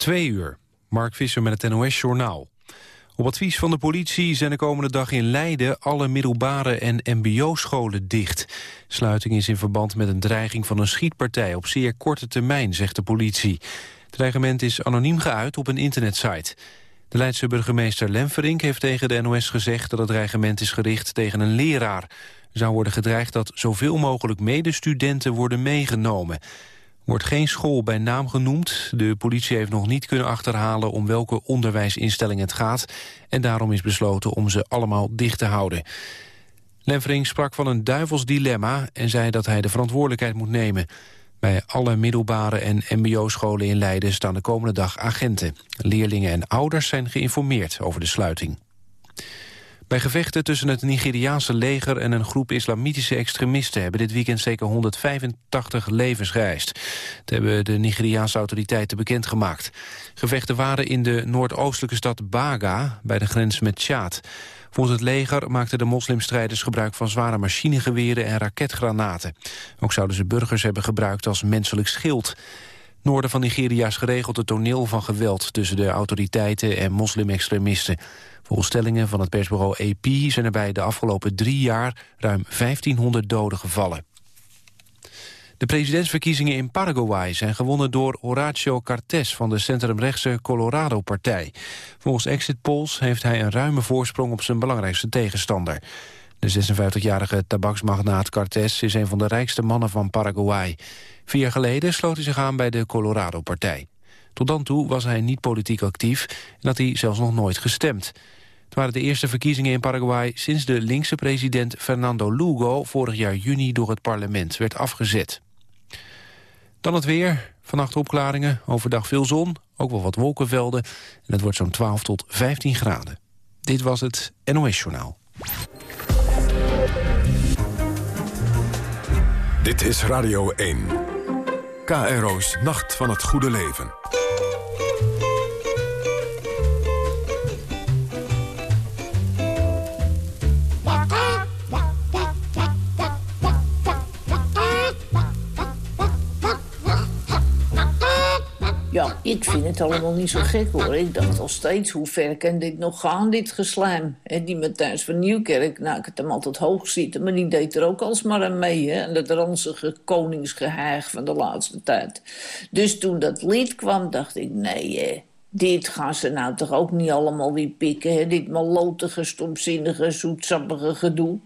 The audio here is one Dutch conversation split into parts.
Twee uur. Mark Visser met het NOS-journaal. Op advies van de politie zijn de komende dag in Leiden... alle middelbare en mbo-scholen dicht. Sluiting is in verband met een dreiging van een schietpartij... op zeer korte termijn, zegt de politie. Het dreigement is anoniem geuit op een internetsite. De Leidse burgemeester Lemferink heeft tegen de NOS gezegd... dat het dreigement is gericht tegen een leraar. Er zou worden gedreigd dat zoveel mogelijk medestudenten worden meegenomen wordt geen school bij naam genoemd. De politie heeft nog niet kunnen achterhalen om welke onderwijsinstelling het gaat. En daarom is besloten om ze allemaal dicht te houden. Lenvering sprak van een duivels dilemma en zei dat hij de verantwoordelijkheid moet nemen. Bij alle middelbare en mbo-scholen in Leiden staan de komende dag agenten. Leerlingen en ouders zijn geïnformeerd over de sluiting. Bij gevechten tussen het Nigeriaanse leger en een groep islamitische extremisten... hebben dit weekend zeker 185 levens geëist. Dat hebben de Nigeriaanse autoriteiten bekendgemaakt. Gevechten waren in de noordoostelijke stad Baga, bij de grens met Tjaad. Volgens het leger maakten de moslimstrijders gebruik van zware machinegeweren en raketgranaten. Ook zouden ze burgers hebben gebruikt als menselijk schild. Noorden van Nigeria is geregeld het toneel van geweld... tussen de autoriteiten en moslimextremisten. Volgens stellingen van het persbureau AP zijn er bij de afgelopen drie jaar ruim 1500 doden gevallen. De presidentsverkiezingen in Paraguay zijn gewonnen door Horacio Cartes van de centrumrechtse Colorado-partij. Volgens exit polls heeft hij een ruime voorsprong op zijn belangrijkste tegenstander. De 56-jarige tabaksmagnaat Cartes is een van de rijkste mannen van Paraguay. Vier jaar geleden sloot hij zich aan bij de Colorado-partij. Tot dan toe was hij niet politiek actief en had hij zelfs nog nooit gestemd. Het waren de eerste verkiezingen in Paraguay sinds de linkse president Fernando Lugo vorig jaar juni door het parlement werd afgezet. Dan het weer. Vannacht opklaringen, overdag veel zon, ook wel wat wolkenvelden. En het wordt zo'n 12 tot 15 graden. Dit was het NOS Journaal. Dit is Radio 1. KRO's Nacht van het Goede Leven. Ja, ik vind het allemaal niet zo gek hoor. Ik dacht al steeds, hoe ver kan dit nog gaan, dit geslijm? En die Matthijs van Nieuwkerk, nou, ik het hem altijd hoog zitten... maar die deed er ook alsmaar aan mee, hè? En dat ranzige koningsgeheig van de laatste tijd. Dus toen dat lied kwam, dacht ik, nee, hè, dit gaan ze nou toch ook niet allemaal weer pikken, hè? Dit malotige, stomzinnige, zoetsappige gedoe.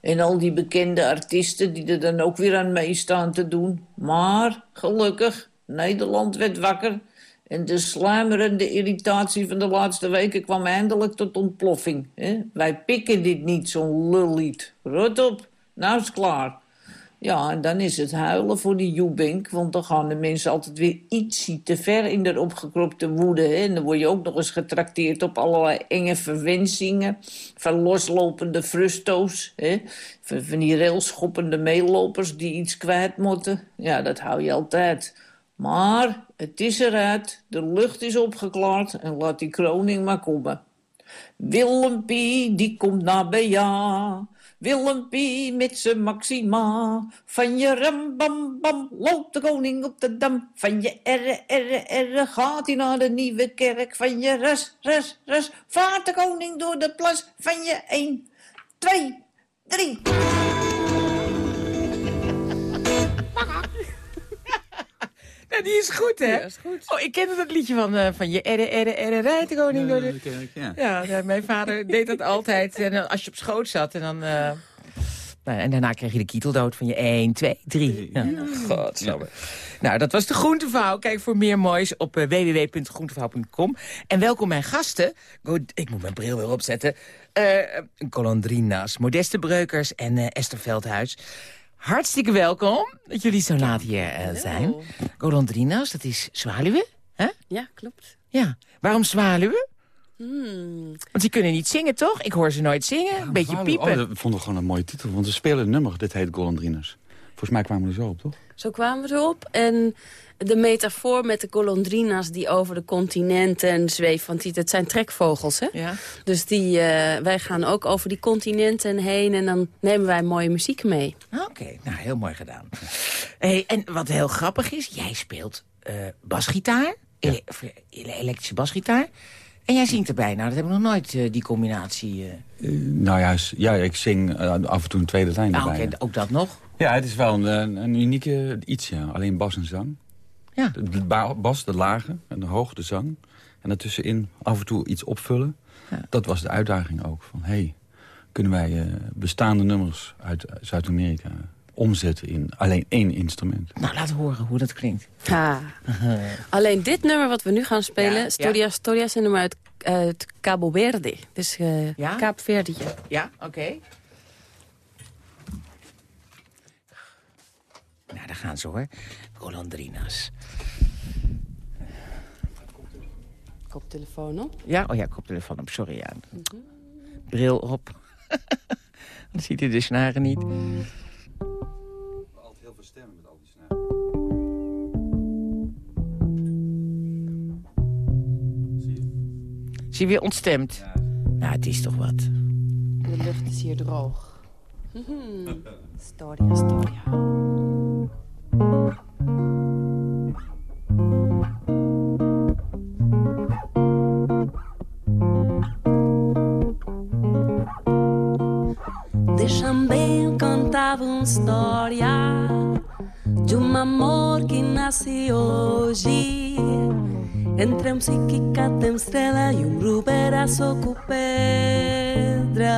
En al die bekende artiesten die er dan ook weer aan meestaan te doen. Maar, gelukkig, Nederland werd wakker... en de sluimerende irritatie van de laatste weken kwam eindelijk tot ontploffing. Hè? Wij pikken dit niet, zo'n lullied. Rot op, nou is klaar. Ja, en dan is het huilen voor die Joebink... want dan gaan de mensen altijd weer ietsie te ver in de opgekropte woede. Hè? En dan word je ook nog eens getrakteerd op allerlei enge verwensingen... van loslopende frusto's, hè? Van, van die railschoppende meelopers die iets kwijt moeten. Ja, dat hou je altijd... Maar het is eruit, de lucht is opgeklaard en laat die kroning maar komen. Willempie, die komt naar bij ja. Willempie met zijn maxima. Van je ram bam bam, loopt de koning op de dam. Van je erre erre erre gaat hij naar de nieuwe kerk. Van je res res res vaart de koning door de plas. Van je 1, 2, 3. Ja, die is goed, hè? Ja, is goed. Oh, ik kende dat liedje van, eh, van je erre, erre, erre, rijdt de koning door de... ja. Ja, ja, mijn vader deed dat altijd. En dan als je op schoot zat en dan... eh, nou, en daarna kreeg je de kieteldood van je 1, 2, 3. Ja. Godsamme. Nou, dat was de Groentevouw. Kijk voor meer moois op eh, www.groentevouw.com. En welkom mijn gasten. Go- Ik moet mijn bril weer opzetten. Eh Colondrina's, Modeste Breukers en eh, Esther Veldhuis. Hartstikke welkom dat jullie zo laat hier eh, zijn. Golondrina's, dat is zwaluwen, hè? Ja, klopt. Ja. Waarom zwaluwen? Hmm. Want die kunnen niet zingen, toch? Ik hoor ze nooit zingen. Een beetje piepen. Oh, dat vonden we gewoon een mooie titel. Want we spelen een nummer, dit heet Golondrinas. Volgens mij kwamen we er zo op, toch? Zo kwamen we erop. En de metafoor met de golondrina's die over de continenten zweven. Want die, dat zijn trekvogels, hè? Ja. Dus die, eh, wij gaan ook over die continenten heen. En dan nemen wij mooie muziek mee. Oké, nou heel mooi gedaan. Hey, en wat heel grappig is, jij speelt eh, basgitaar. ele- ele- elektrische basgitaar. En jij zingt erbij. Nou, dat heb ik nog nooit, eh, die combinatie. eh. Eh, nou ja, ja, ik zing eh, af en toe een tweede lijn Nou, erbij. oké, ook dat nog. Ja, het is wel een, een, een unieke iets, ja. Alleen bas en zang. Ja. De ba- bas, de lage, en de hoog, de zang. En daartussenin af en toe iets opvullen. Ja. Dat was de uitdaging ook. Van, hey, kunnen wij eh, bestaande nummers uit Zuid-Amerika omzetten in alleen één instrument? Nou, laat horen hoe dat klinkt. Ha. Alleen dit nummer wat we nu gaan spelen, Ja, Storia Storia, is een nummer uit, uit Cabo Verde. Dus eh Ja? Kaapverdië. Ja, oké. Daar gaan ze hoor. Golondrinas. Koptelefoon op. Ja, oh ja, koptelefoon op, sorry. Ja. Bril op. Dan ziet hij de snaren niet. Altijd heel veel stemmen met al die snaren. Zie je weer ontstemd? Nou, het is toch wat. De lucht is hier droog. Storia Storia. Entre um psiquica tem estrela e um ruberaço com pedra.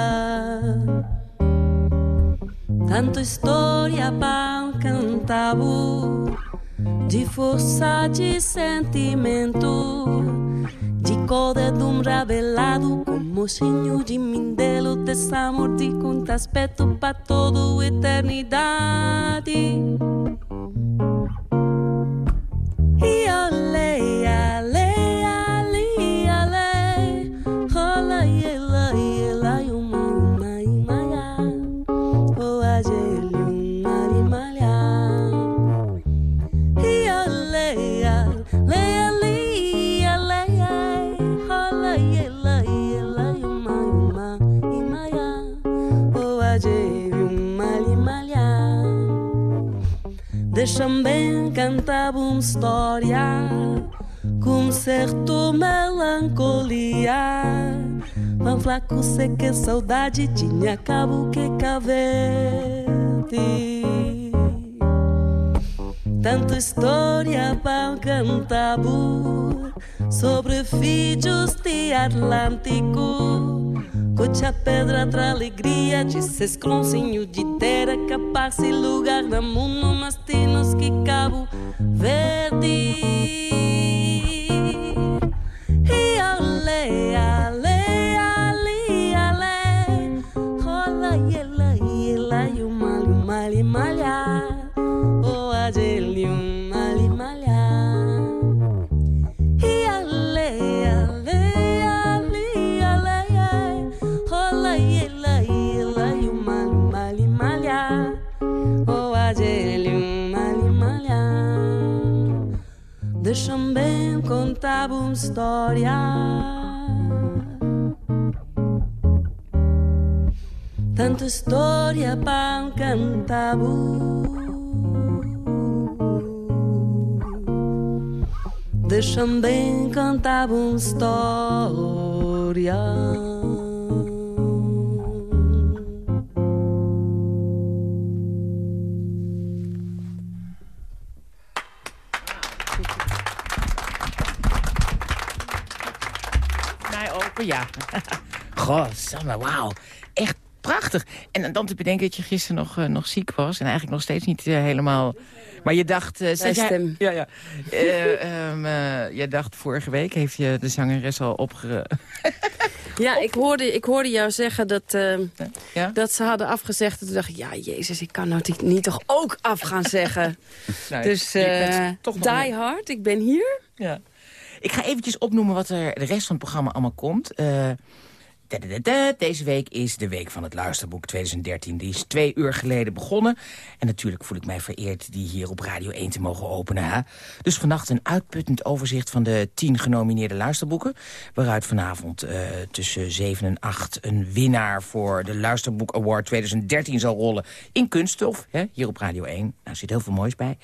Tanto história para um cantabo de força de sentimento, de cor de um revelado, como mocinho de mindelo, desse amor de conta aspecto para toda eternidade. Cantar uma história com certo melancolia. Mas flaco sei que saudade tinha cabo que cavete. Tanto história para cantar sobre filhos de Atlântico. Cote a pedra tra alegria de sescloncinho de terra Capar-se lugar da mundo Mas temos que cabo verde. E olé, olé album storia. Tanta storia pan cantabu Deixam bem cantar um história. Ja. Goh, Samme, wauw. Echt prachtig. En dan te bedenken dat je gisteren nog, eh, nog ziek was... en eigenlijk nog steeds niet eh, helemaal... Maar je dacht... eh, zat jij- stem. Ja, ja. Ehm, je dacht vorige week heeft je de zangeres al opge... Ja, ik hoorde, ik hoorde jou zeggen dat, eh, Ja? dat ze hadden afgezegd. En toen dacht ik, ja, jezus, ik kan nou niet- toch ook af gaan zeggen. Nou, dus die hard, ik ben hier. Ja. Ik ga eventjes opnoemen wat er de rest van het programma allemaal komt. Eh, Deze week is de Week van het Luisterboek 2013. Die is twee uur geleden begonnen. En natuurlijk voel ik mij vereerd die hier op Radio 1 te mogen openen. Hè? Dus vannacht een uitputtend overzicht van de tien genomineerde luisterboeken. Waaruit vanavond eh, tussen 7 en 8 een winnaar voor de Luisterboek Award 2013 zal rollen. In kunststof, hè? hier op Radio 1. Nou, er zit heel veel moois bij.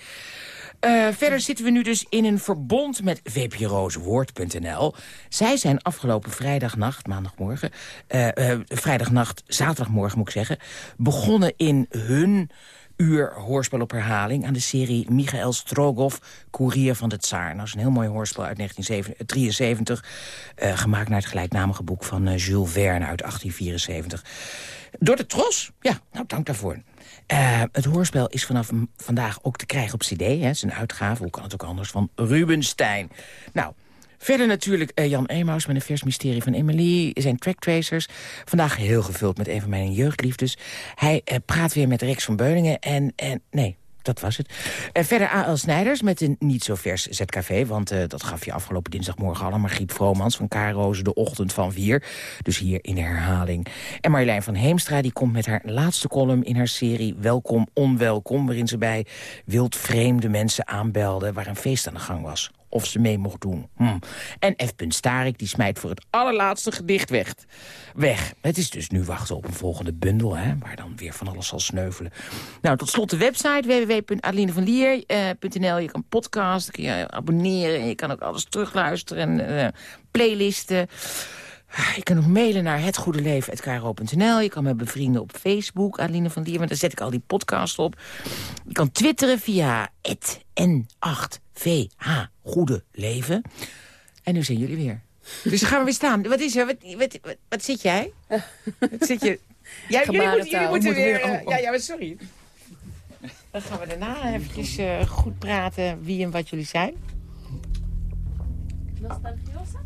Uh, verder zitten we nu dus in een verbond met vprooswoord.nl. Zij zijn afgelopen vrijdagnacht, maandagmorgen... Uh, vrijdagnacht, zaterdagmorgen moet ik zeggen... begonnen in hun uur hoorspel op herhaling... aan de serie Michael Strogoff, Courier van de Tsaar. Nou, dat is een heel mooi hoorspel uit 1973... Uh, gemaakt naar het gelijknamige boek van Jules Verne uit 1874. Door de Tros? Ja, nou, dank daarvoor. Uh, het hoorspel is vanaf vandaag ook te krijgen op cd. Hè. Een uitgave, hoe kan het ook anders, van Rubenstein. Nou, Verder natuurlijk uh, Jan Emaus met een vers mysterie van Emily. Zijn tracktracers. Vandaag heel gevuld met een van mijn jeugdliefdes. Hij uh, praat weer met Rex van Beuningen en... en nee, dat was het. En verder A.L. Snijders met een niet zo vers ZKV. Want uh, dat gaf je afgelopen dinsdagmorgen al. Margriet Vromans van Karoze de ochtend van vier. Dus hier in de herhaling. En Marjolein van Heemstra die komt met haar laatste column in haar serie Welkom Onwelkom. Waarin ze bij wildvreemde mensen aanbelde waar een feest aan de gang was of ze mee mocht doen. Hm. En F. Starik die smijt voor het allerlaatste gedicht weg. weg. Het is dus nu wachten op een volgende bundel... Hè, waar dan weer van alles zal sneuvelen. Nou, tot slot de website www.adelinevanlier.nl. Je kan podcasten, kun je abonneren... je kan ook alles terugluisteren en uh, playlisten... Je kan nog mailen naar hetgoedeleven.kro.nl. Je kan me bevrienden op Facebook, Adeline van Lier. Want daar zet ik al die podcast op. Je kan twitteren via N8VH Goede Leven. En nu zijn jullie weer. Dus dan gaan we weer staan. Wat is er? Wat, wat, wat, wat zit jij? Wat zit je? Ja, jullie, moet, jullie moeten weer... Oh, oh. Ja, ja, sorry. Dan gaan we daarna eventjes uh, goed praten wie en wat jullie zijn. Nostalgiosa?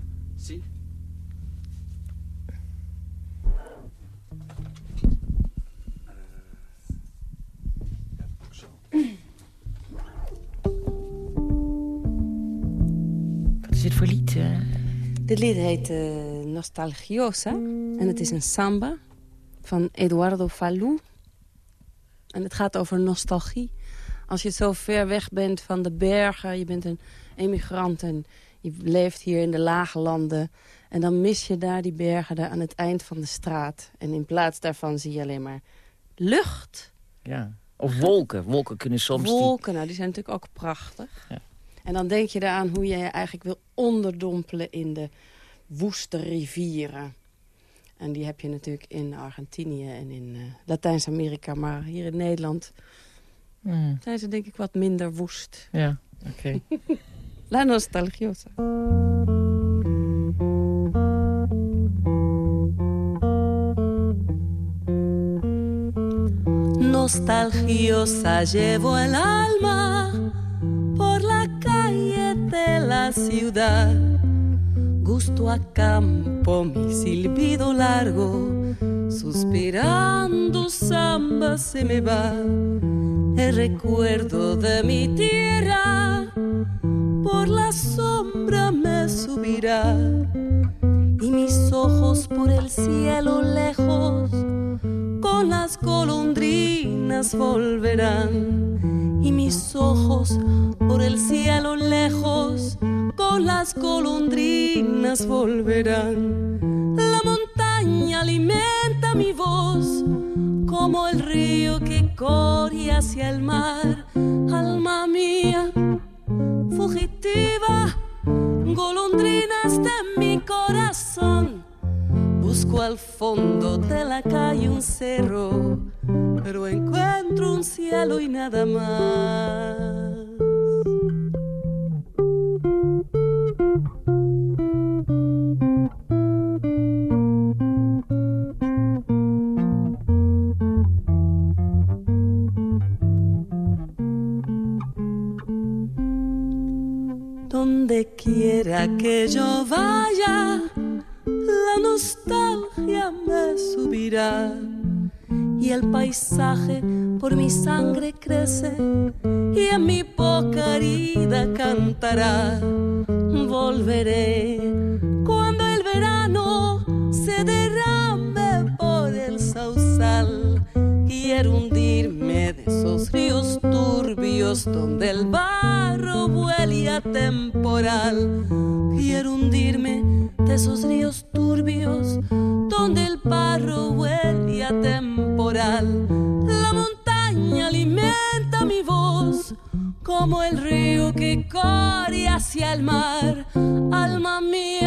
Dit lied? Heet uh, Nostalgiosa. En het is een samba van Eduardo Falú. En het gaat over nostalgie. Als je zo ver weg bent van de bergen, je bent een emigrant... en je leeft hier in de lage landen... en dan mis je daar die bergen daar aan het eind van de straat. En in plaats daarvan zie je alleen maar lucht. Ja. Of wolken. Wolken kunnen soms... Wolken, nou, die zijn natuurlijk ook prachtig. Ja. En dan denk je eraan hoe je je eigenlijk wil onderdompelen in de woeste rivieren. En die heb je natuurlijk in Argentinië en in uh, Latijns-Amerika. Maar hier in Nederland mm. zijn ze denk ik wat minder woest. Ja, oké. Okay. La nostalgiosa. Nostalgiosa llevo el alma por la de la ciudad. Gusto a campo mi silbido largo, suspirando samba se me va. El recuerdo de mi tierra por la sombra me subirá. Y mis ojos por el cielo lejos con las golondrinas volverán y mis ojos por el cielo lejos con las golondrinas volverán. La montaña alimenta mi voz como el río que corre hacia el mar. Alma mía, fugitiva, golondrinas de mi corazón Busco al fondo de la calle un cerro, pero encuentro un cielo y nada más. Donde quiera que yo vaya, la nostalgia me subirá y el paisaje por mi sangre crece y en mi boca herida cantará. Volveré cuando el verano se derrame Quiero hundirme de esos ríos turbios donde el barro huele a temporal. Quiero hundirme de esos ríos turbios donde el barro huele a temporal. La montaña alimenta mi voz como el río que corre hacia el mar. Alma mía,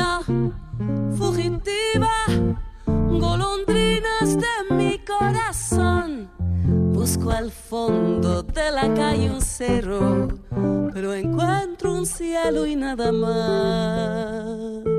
Busco al fondo de la calle un cerro, pero encuentro un cielo y nada más.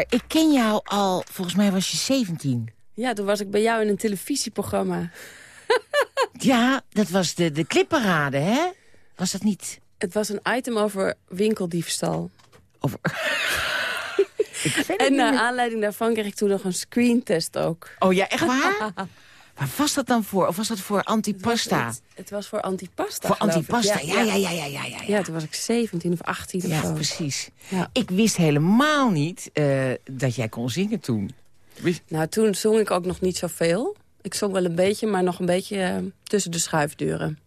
Ik ken jou al, volgens mij was je 17. Ja, toen was ik bij jou in een televisieprogramma. Ja, dat was de, de clipparade, hè? Was dat niet? Het was een item over winkeldiefstal. Over... En naar aanleiding daarvan kreeg ik toen nog een screentest ook. Oh ja, echt waar? Waar was dat dan voor? Of was dat voor antipasta? Het, het was voor antipasta, Voor antipasta, ja, ja, ja, ja, ja, ja. Ja, toen was ik 17 of 18 of Ja, zo. precies. Ja. Ik wist helemaal niet eh, dat jij kon zingen toen. Nou, toen zong ik ook nog niet zoveel. Ik zong wel een beetje, maar nog een beetje eh, tussen de schuifdeuren.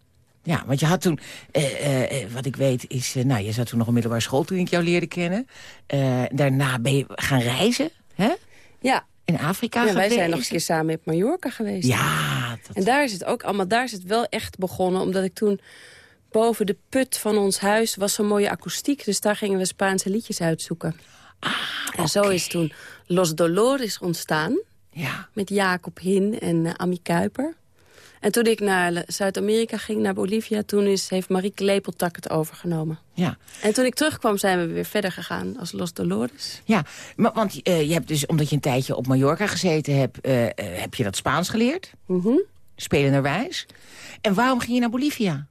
Ja, want je had toen, eh, wat ik weet is... nou, je zat toen nog op middelbare school toen ik jou leerde kennen. Daarna ben je gaan reizen, hè? Ja, In Afrika ja wij zijn nog een keer samen op Mallorca geweest. Ja, dat... En daar is het ook allemaal, daar is het wel echt begonnen. Omdat ik toen boven de put van ons huis was zo'n mooie akoestiek. Dus daar gingen we Spaanse liedjes uitzoeken. en zo is toen Los Dolores ontstaan. ja. Met Jacob Hin en eh, Ami Kuiper. En toen ik naar Zuid-Amerika ging, naar Bolivia... toen is, heeft Marieke Lepeltak het overgenomen. Ja, En toen ik terugkwam zijn we weer verder gegaan als Los Dolores. ja. Maar, want eh, je hebt dus, omdat je een tijdje op Mallorca gezeten hebt... eh, eh, heb je dat Spaans geleerd, Mhm. spelenderwijs. En waarom ging je naar Bolivia?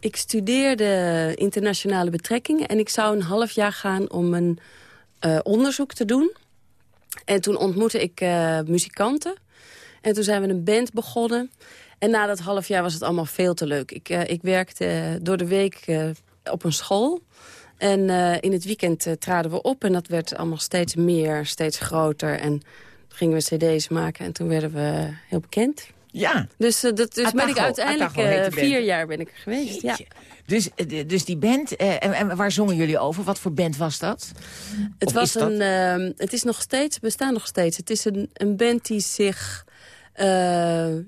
Ik studeerde internationale betrekkingen... en ik zou een half jaar gaan om een onderzoek te doen. En toen ontmoette ik muzikanten. En toen zijn we een band begonnen. En na dat half jaar was het allemaal veel te leuk. Ik, eh, ik werkte door de week eh, op een school. En eh, in het weekend traden we op. En dat werd allemaal steeds meer, steeds groter. En toen gingen we cd's maken. En toen werden we heel bekend. Ja, Dus, dat, dus ben ik uiteindelijk vier jaar ben ik er geweest. Ja. Dus, dus die band, en, en waar zongen jullie over? Wat voor band was dat? Het, Of was is dat? een, ehm, het is nog steeds, bestaan nog steeds. Het is een, een band die zich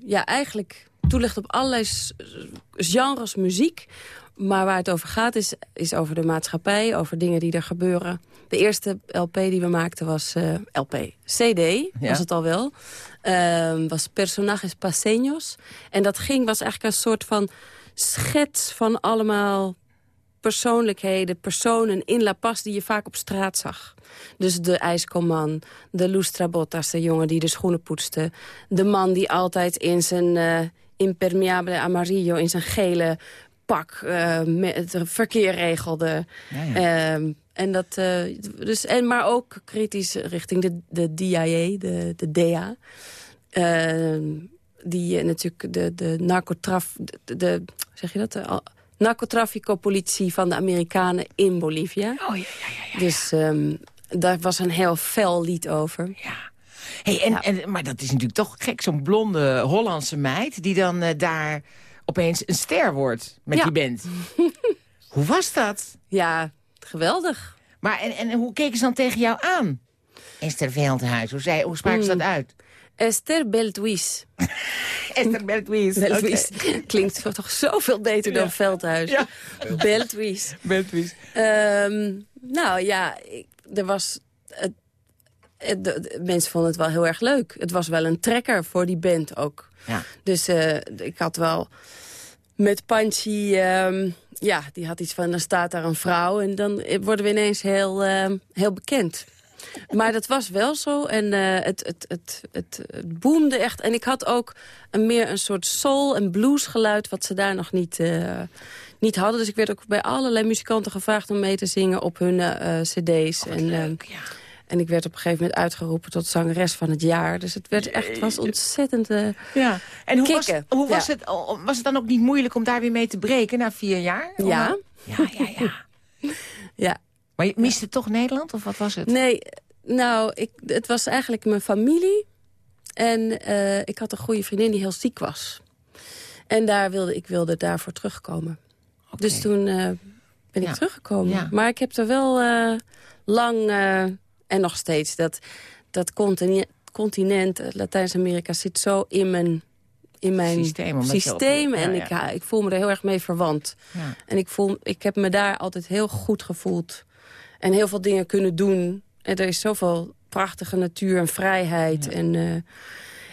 ja, eigenlijk toelegt op allerlei genres muziek. Maar waar het over gaat is, is over de maatschappij, over dingen die er gebeuren. De eerste LP die we maakten was eh, LP. CD was het al wel. Ehm, was Personajes Paseños. En dat ging, was eigenlijk een soort van schets van allemaal persoonlijkheden, personen in La Paz die je vaak op straat zag. Dus de ijskoman, de lustrabotas, de jongen die de schoenen poetste... de man die altijd in zijn eh, impermeabele amarillo, in zijn gele pak... eh, met het verkeer regelde. Ja, ja. Ehm, en dat, eh, dus, en, maar ook kritisch richting de, de DIA, de, de DEA. Ehm, die natuurlijk de, de narcotraf... De, de- zeg je dat? De al- narcotrafico-politie van de Amerikanen in Bolivia. Oh ja, ja, ja. Dus ehm, daar was een heel fel lied over. ja. Hey, en, en, maar dat is natuurlijk toch gek, zo'n blonde Hollandse meid... die dan eh, daar opeens een ster wordt met Ja. die band. hoe was dat? Ja, geweldig. Maar en, en hoe keken ze dan tegen jou aan? Esther Veldhuis, hoe, zei, hoe spraken ze dat uit? Esther Beltwies. Esther Beltwies. Beltwies. Klinkt toch zoveel beter dan Veldhuis. Ja. Beltwies. Beltwies. Ehm, nou ja, ik- er was... Het, het- de- de- mensen vonden het wel heel erg leuk. Het was wel een trekker voor die band ook. Ja. Dus eh, ik had wel met Panchi... ehm, ja, die had iets van, dan staat daar een vrouw... en dan worden we ineens heel, ehm, heel bekend. Maar dat was wel zo en eh, het, het, het, het, het boomde echt. En ik had ook een, meer een soort soul- en bluesgeluid... wat ze daar nog niet, eh, niet hadden. Dus ik werd ook bij allerlei muzikanten gevraagd om mee te zingen op hun eh, cd's. en, eh, Leuk, ja. en ik werd op een gegeven moment uitgeroepen tot zangeres van het jaar. Dus het werd echt, was ontzettend... eh, Ja. En hoe, was, hoe was, het, oh, was het dan ook niet moeilijk om daar weer mee te breken na vier jaar? Ja. Ja, ja, ja. ja. Maar je miste toch Nederland, of wat was het? Nee, nou, ik, het was eigenlijk mijn familie. En eh, ik had een goede vriendin die heel ziek was. En daar wilde, ik wilde daarvoor terugkomen. Dus toen uh, ben ik teruggekomen. Ja. Maar ik heb er wel uh, lang, en nog steeds, dat, dat continent, continent Latijns-Amerika zit zo in mijn in mijn systeem. systeem en ik, ja, ik voel me er heel erg mee verwant. Ja. En ik, voel, ik heb me daar altijd heel goed gevoeld. En heel veel dingen kunnen doen. En er is zoveel prachtige natuur en vrijheid. En, uh,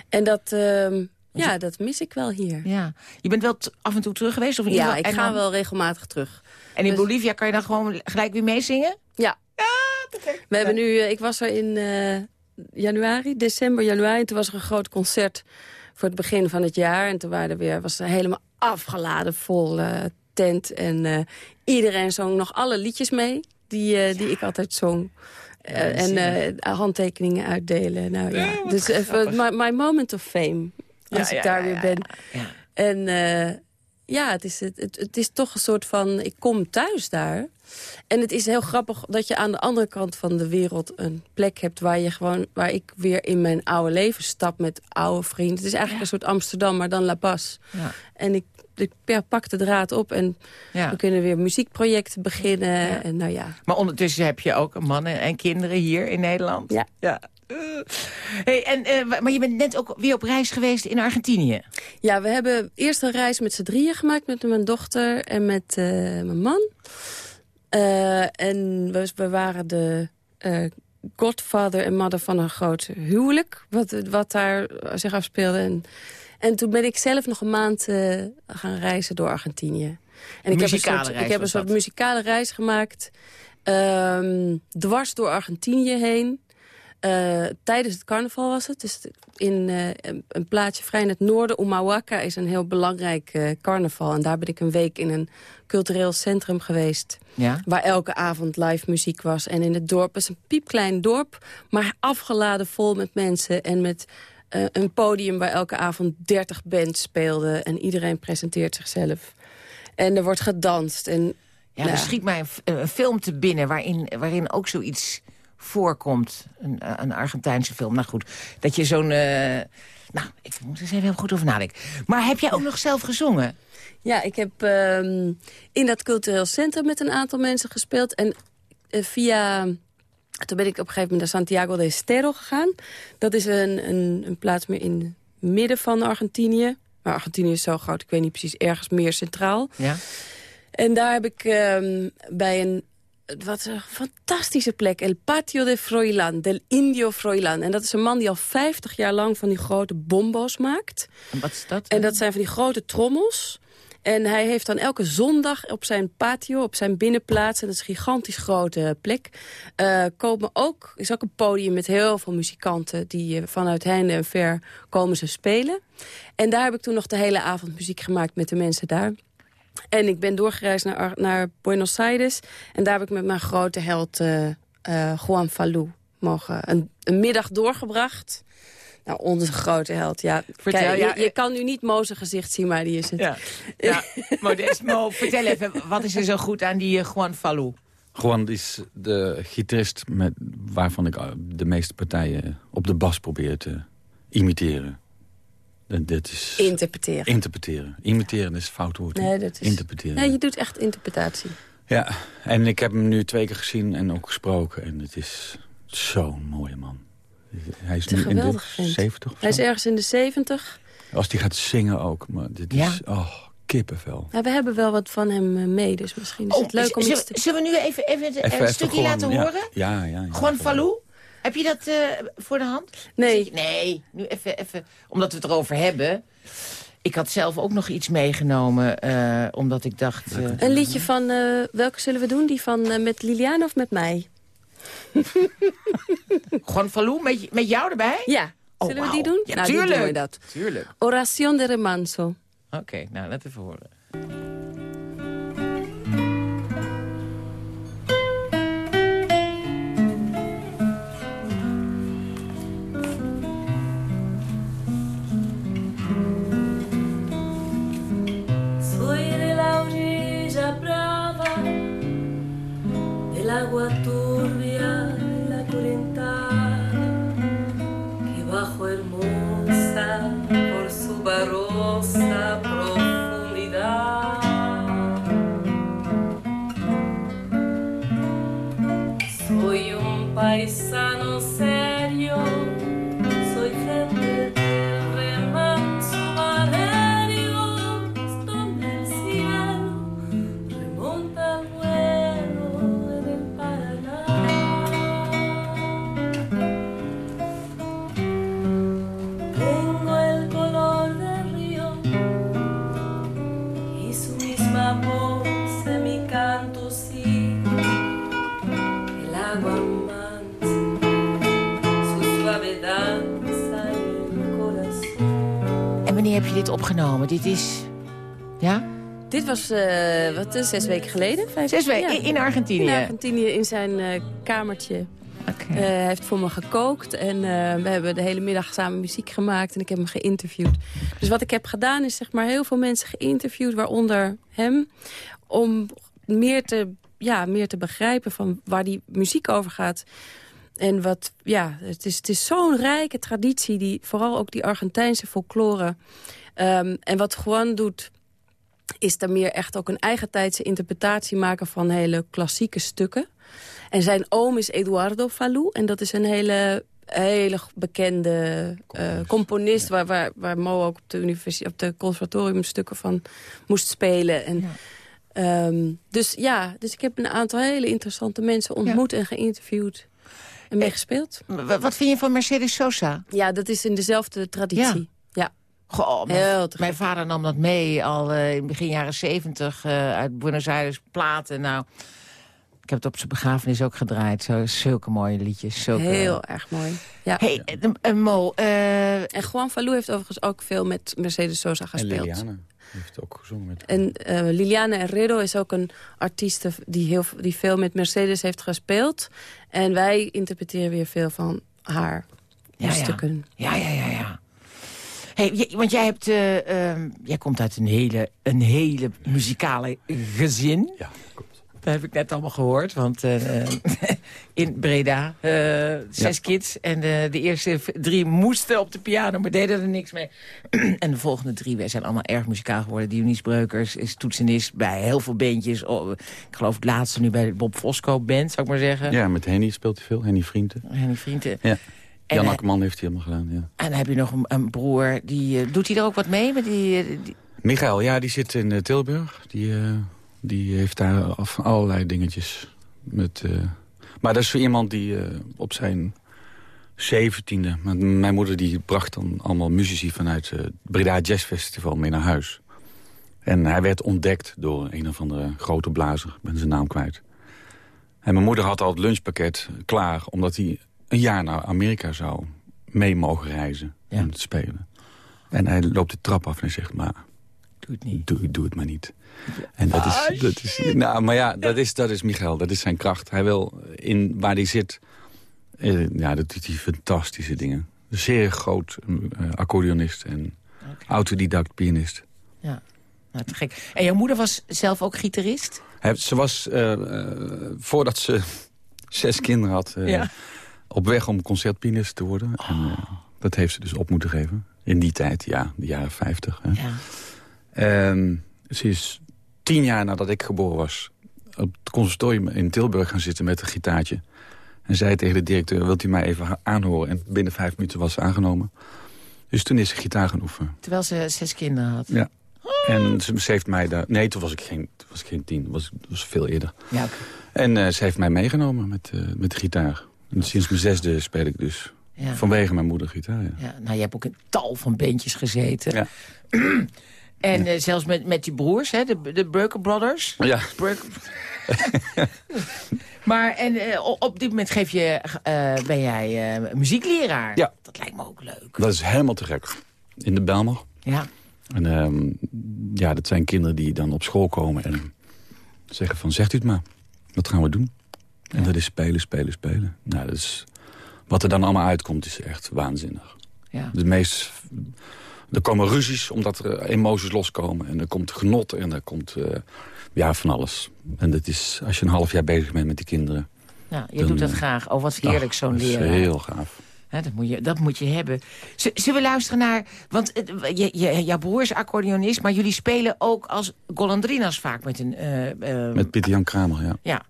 en dat, uh, ja, dat mis ik wel hier. Ja. Je bent wel af en toe terug geweest? Of ja, ik ga wel regelmatig terug. En in dus... Bolivia kan je dan gewoon gelijk weer meezingen? Ja. Ja, We hebben nu, eh, ik was er in uh, januari, december, januari. Toen was er een groot concert voor het begin van het jaar. En toen waren er weer, was er helemaal afgeladen vol uh, tent. En uh, iedereen zong nog alle liedjes mee die, uh, die ik altijd zong. en handtekeningen uitdelen. Nou, ja. Dus even my, my, moment of fame. Als ik daar weer ben. En ja, het is, het, het, het is toch een soort van... Ik kom thuis daar. En het is heel grappig dat je aan de andere kant van de wereld een plek hebt... waar, je gewoon, waar ik weer in mijn oude leven stap met oude vrienden. Het is eigenlijk een soort Amsterdam, maar dan La Paz. Ja. En ik, ik pak de draad op en we kunnen weer muziekprojecten beginnen. En nou ja. Maar ondertussen heb je ook mannen en kinderen hier in Nederland. Ja. ja. Hey, en, uh, maar je bent net ook weer op reis geweest in Argentinië. Ja, we hebben eerst een reis met z'n drieën gemaakt. Met mijn dochter en met uh, mijn man. En we, we, waren de godfather en mother van een groot huwelijk. Wat, wat daar zich afspeelde. En, en toen ben ik zelf nog een maand gaan reizen door Argentinië. En ik heb een soort, ik heb een soort muzikale reis gemaakt. Um, dwars door Argentinië heen. Uh, tijdens het carnaval was het. Dus in uh, een plaatsje vrij in het noorden, Umawaka, is een heel belangrijk uh, carnaval. En daar ben ik een week in een cultureel centrum geweest. Ja? Waar elke avond live muziek was. En in het dorp, het is een piepklein dorp, maar afgeladen vol met mensen. En met een podium waar elke avond 30 bands speelden. En iedereen presenteert zichzelf. En er wordt gedanst. En, ja, er schiet mij een, een, film te binnen waarin, waarin ook zoiets voorkomt. Een, eh, een Argentijnse film. Nou goed, dat je zo'n... Uh, nou, ik moet er eens even heel goed over nadenken. Maar heb jij ook nog zelf gezongen? Ja, ik heb um, in dat cultureel centrum met een aantal mensen gespeeld. En uh, via... Toen ben ik op een gegeven moment naar Santiago de Estero gegaan. Dat is een, een, een plaats meer in het midden van Argentinië. Maar Argentinië is zo groot, ik weet niet precies, ergens meer centraal. Ja. En daar heb ik um, bij een wat een fantastische plek. El Patio de Froilan, del Indio Froilan. En dat is een man die al 50 jaar lang van die grote bombo's maakt. En wat is dat? En dat zijn van die grote trommels. En hij heeft dan elke zondag op zijn patio, op zijn binnenplaats... en dat is een gigantisch grote plek... Uh, komen ook, is ook een podium met heel veel muzikanten... die uh, vanuit heinde en ver komen ze spelen. En daar heb ik toen nog de hele avond muziek gemaakt met de mensen daar. En ik ben doorgereisd naar, naar Buenos Aires. En daar heb ik met mijn grote held uh, Juan Falou mogen een, een, middag doorgebracht. Nou, onze grote held, ja. Vertel, Kijk, ja, je, je, kan nu niet Mo's gezicht zien, maar die is het. Ja, ja. Modesmo, vertel even, wat is er zo goed aan die uh, Juan Falou? Juan is de gitarist met, waarvan ik de meeste partijen op de bas probeer te imiteren. Dat is interpreteren. Interpreteren. Imiteren is fout woord. Nee, dat is... Interpreteren. Nee, je doet echt interpretatie. Ja, en ik heb hem nu twee keer gezien en ook gesproken. En het is zo'n mooie man. Hij is nu in de 70 Hij is ergens in de 70. Als hij gaat zingen ook. Maar dit is, oh, kippenvel. Ja, we hebben wel wat van hem eh, mee, dus misschien is oh, het leuk om zullen, te... Zullen we nu even, even, een stukje laten horen? Ja, ja. ja Gewoon Falou? Heb je dat uh, voor de hand? Nee. Nee, nu even, even, omdat we het erover hebben. Ik had zelf ook nog iets meegenomen, uh, omdat ik dacht... Uh, een liedje van, welke zullen we doen? Die van met Liliane of met mij? Gewoon Falou, met, met jou erbij? Ja. Oh, zullen we die doen? Ja, nou, tuurlijk. Doen we dat. tuurlijk. Oración de Remanso. Oké, okay, nou, laten even horen. agua wanneer heb je opgenomen? Dit is... Ja? Dit was uh, wat, uh, zes weken geleden. Vijf, zes weken ja. in Argentinië? In Argentinië, in zijn uh, kamertje. Okay. hij heeft voor me gekookt en we hebben de hele middag samen muziek gemaakt en ik heb hem geïnterviewd. Dus wat ik heb gedaan is zeg maar heel veel mensen geïnterviewd, waaronder hem, om meer te, ja, meer te begrijpen van waar die muziek over gaat. En wat, ja, het is, het is zo'n rijke traditie, die, vooral ook die Argentijnse folklore. Um, en wat Juan doet, is er meer echt ook een eigen tijdse interpretatie maken van hele klassieke stukken. En zijn oom is Eduardo Falú. En dat is een hele, hele bekende uh, componist... Waar, waar, waar Mo ook op de, universiteit, op de conservatorium stukken van moest spelen. En, ja. Um, dus ja, dus ik heb een aantal hele interessante mensen ontmoet en geïnterviewd. En meegespeeld. Wat vind je van Mercedes Sosa? Ja, dat is in dezelfde traditie. Ja. Goh, mijn, mijn, vader nam dat mee al uh, in begin jaren zeventig uh, uit Buenos Aires platen. Nou, ik heb het op zijn begrafenis ook gedraaid. Zo, zulke mooie liedjes. Zulke... Heel erg mooi. Ja. Hey, uh, Mo. en Juan Falou heeft overigens ook veel met Mercedes Sosa gespeeld. En heeft ook gezongen met En uh, Liliana Herrero is ook een artiest die, heel, die veel met Mercedes heeft gespeeld. En wij interpreteren weer veel van haar ja, stukken. Ja, ja, ja, ja. Hey, want jij, hebt, uh, uh, jij komt uit een hele, een hele muzikale gezin. Ja, klopt. Dat heb ik net allemaal gehoord, want uh, in Breda, zes kids. En de eerste drie moesten op de piano, maar deden er niks mee. en de volgende drie zijn allemaal erg muzikaal geworden. Dionys Breukers is toetsenist bij heel veel bandjes. Oh, ik geloof het laatste nu bij de Bob Fosco band, zou ik maar zeggen. Ja, met Henny speelt hij veel, Henny Vrienden. Henny Vrienden. Ja. Jan en, Akkerman heeft hij helemaal gedaan, ja. En dan heb je nog een, een broer, die, uh, doet hij er ook wat mee? Met die, die... Michael, ja, die zit in uh, Tilburg. Die, uh, die heeft daar af allerlei dingetjes. Met, maar dat is voor iemand die op zijn zeventiende... Mijn moeder die bracht dan allemaal muzici vanuit het Breda Jazz Festival mee naar huis. En hij werd ontdekt door een of andere grote blazer. Ik ben zijn naam kwijt. En mijn moeder had al het lunchpakket klaar... omdat hij een jaar naar Amerika zou mee mogen reizen ja. en spelen. En hij loopt de trap af en hij zegt, maar... Doe het niet. Doe, doe het maar niet. En dat is, ah, dat is... Nou, maar ja, dat is, dat is Michael. Dat is zijn kracht. Hij wil in waar hij zit... Eh, ja, dat doet hij fantastische dingen. Zeer groot uh, accordeonist en okay. autodidact pianist. Ja, nou, te gek. En jouw moeder was zelf ook gitarist? Hij, ze was, uh, voordat ze zes kinderen had... Ja op weg om concertpianist te worden. En, uh, dat heeft ze dus op moeten geven. In die tijd, ja, de jaren 50. Hè. Ja. Ze is tien jaar nadat ik geboren was... op het conservatorium in Tilburg gaan zitten met een gitaartje. En zei tegen de directeur, wilt u mij even aanhoren? En binnen vijf minuten was ze aangenomen. Dus toen is ze gitaar gaan oefenen. Terwijl ze zes kinderen had? Ja. En ze, ze, heeft mij daar... Nee, toen was ik geen, toen was ik geen tien. Dat was, was veel eerder. Ja, okay. En uh, ze heeft mij meegenomen met, uh, met de gitaar. En sinds mijn zesde speel ik dus. Ja. Vanwege mijn moeder gitaar, ja. ja. Nou, je hebt ook een tal van bandjes gezeten. Ja. en uh, zelfs met, met die broers, hè, de, de Breuker Brothers. Ja. Breuker... maar en, uh, op dit moment geef je, uh, ben jij muziekleraar. Ja. Dat lijkt me ook leuk. Dat is helemaal te gek. In de Belmer. Ja. En um, ja, dat zijn kinderen die dan op school komen en zeggen van, zegt u het maar. Wat gaan we doen? En dat is spelen, spelen, spelen. Nou, dat is, wat er dan allemaal uitkomt is echt waanzinnig. Ja. De meest, er komen ruzies omdat er emoties loskomen. En er komt genot en er komt uh, ja, van alles. En dat is, als je een half jaar bezig bent met die kinderen... Ja, je doet dat eh, graag. Oh, wat heerlijk zo'n leraar. heel gaaf. Dat, moet je, dat moet je hebben. zullen we luisteren naar... Want uh, je, je, jouw broer is accordeonist, maar jullie spelen ook als Golandrinas vaak met een... Uh, met Pieter Jan Kramer, ja. Ja,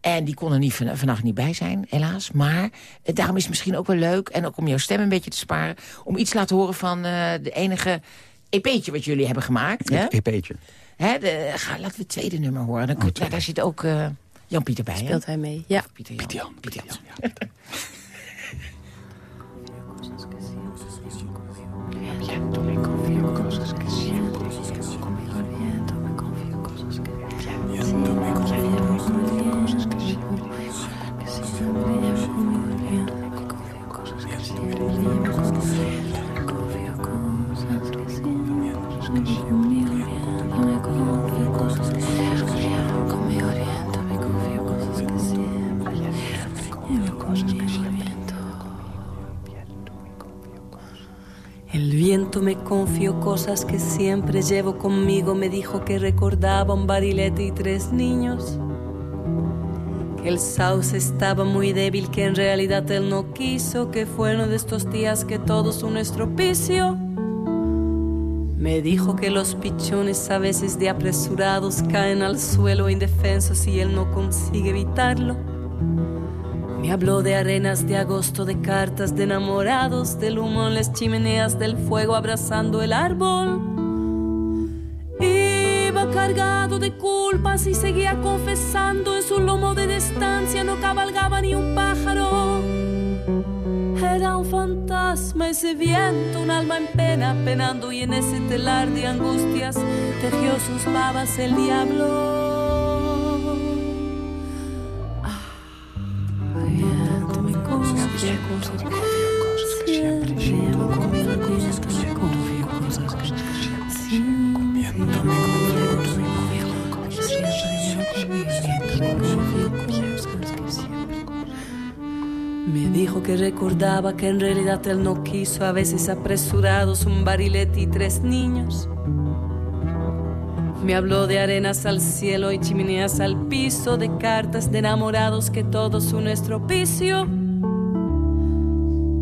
en die kon er niet van, vannacht niet bij zijn, helaas. Maar eh, daarom is het misschien ook wel leuk... en ook om jouw stem een beetje te sparen... om iets te laten horen van uh, de enige EP'tje wat jullie hebben gemaakt. EP'tje? Hè, de, ga, laten we het tweede nummer horen. Dan, oh, daar, daar, zit ook uh, Jan-Pieter bij. Speelt hè? hij mee, ja. Pieter Jan. Pieter Jan. Pieter Jan. Pieter Jan. Viento Me confió cosas que siempre llevo conmigo. Me dijo que recordaba un barilete y tres niños. Que el sauce estaba muy débil, que en realidad él no quiso. Que fue uno de estos días que todo es un estropicio. Me dijo que los pichones a veces de apresurados caen al suelo indefensos y él no consigue evitarlo. Me habló de arenas de agosto, de cartas de enamorados, del humo en las chimeneas, del fuego abrazando el árbol. Iba cargado de culpas y seguía confesando en su lomo de distancia, no cabalgaba ni un pájaro. Era un fantasma ese viento, un alma en pena, penando y en ese telar de angustias tejió sus babas el diablo. Que en realidad él no quiso, a veces apresurados, un barilete y tres niños. Me habló de arenas al cielo y chimeneas al piso, de cartas de enamorados que todos un estropicio.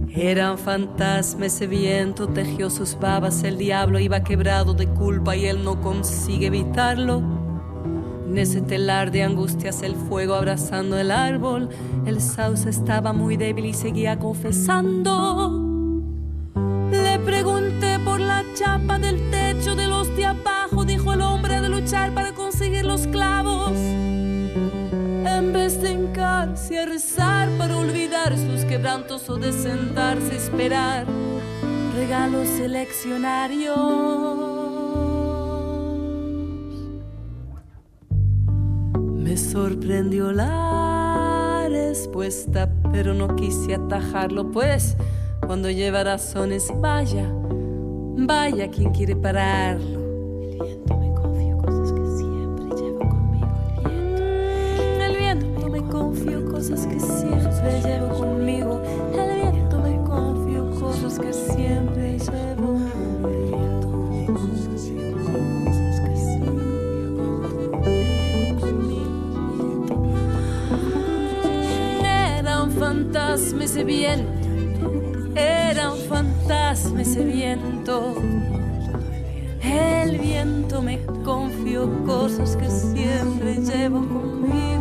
Era un fantasma ese viento, tejió sus babas, el diablo iba quebrado de culpa y él no consigue evitarlo. Ese telar de angustias el fuego abrazando el árbol, el sauce estaba muy débil y seguía confesando. Le pregunté por la chapa del techo de los de abajo, dijo el hombre de luchar para conseguir los clavos. En vez de hincarse a rezar para olvidar sus quebrantos o de sentarse a esperar regalos seleccionarios. Sorprendió la respuesta, pero no quise atajarlo, pues cuando lleva razones, vaya, vaya quien quiere pararlo. Fantasma ese viento, era un fantasma ese viento. El viento me confió cosas que siempre llevo conmigo.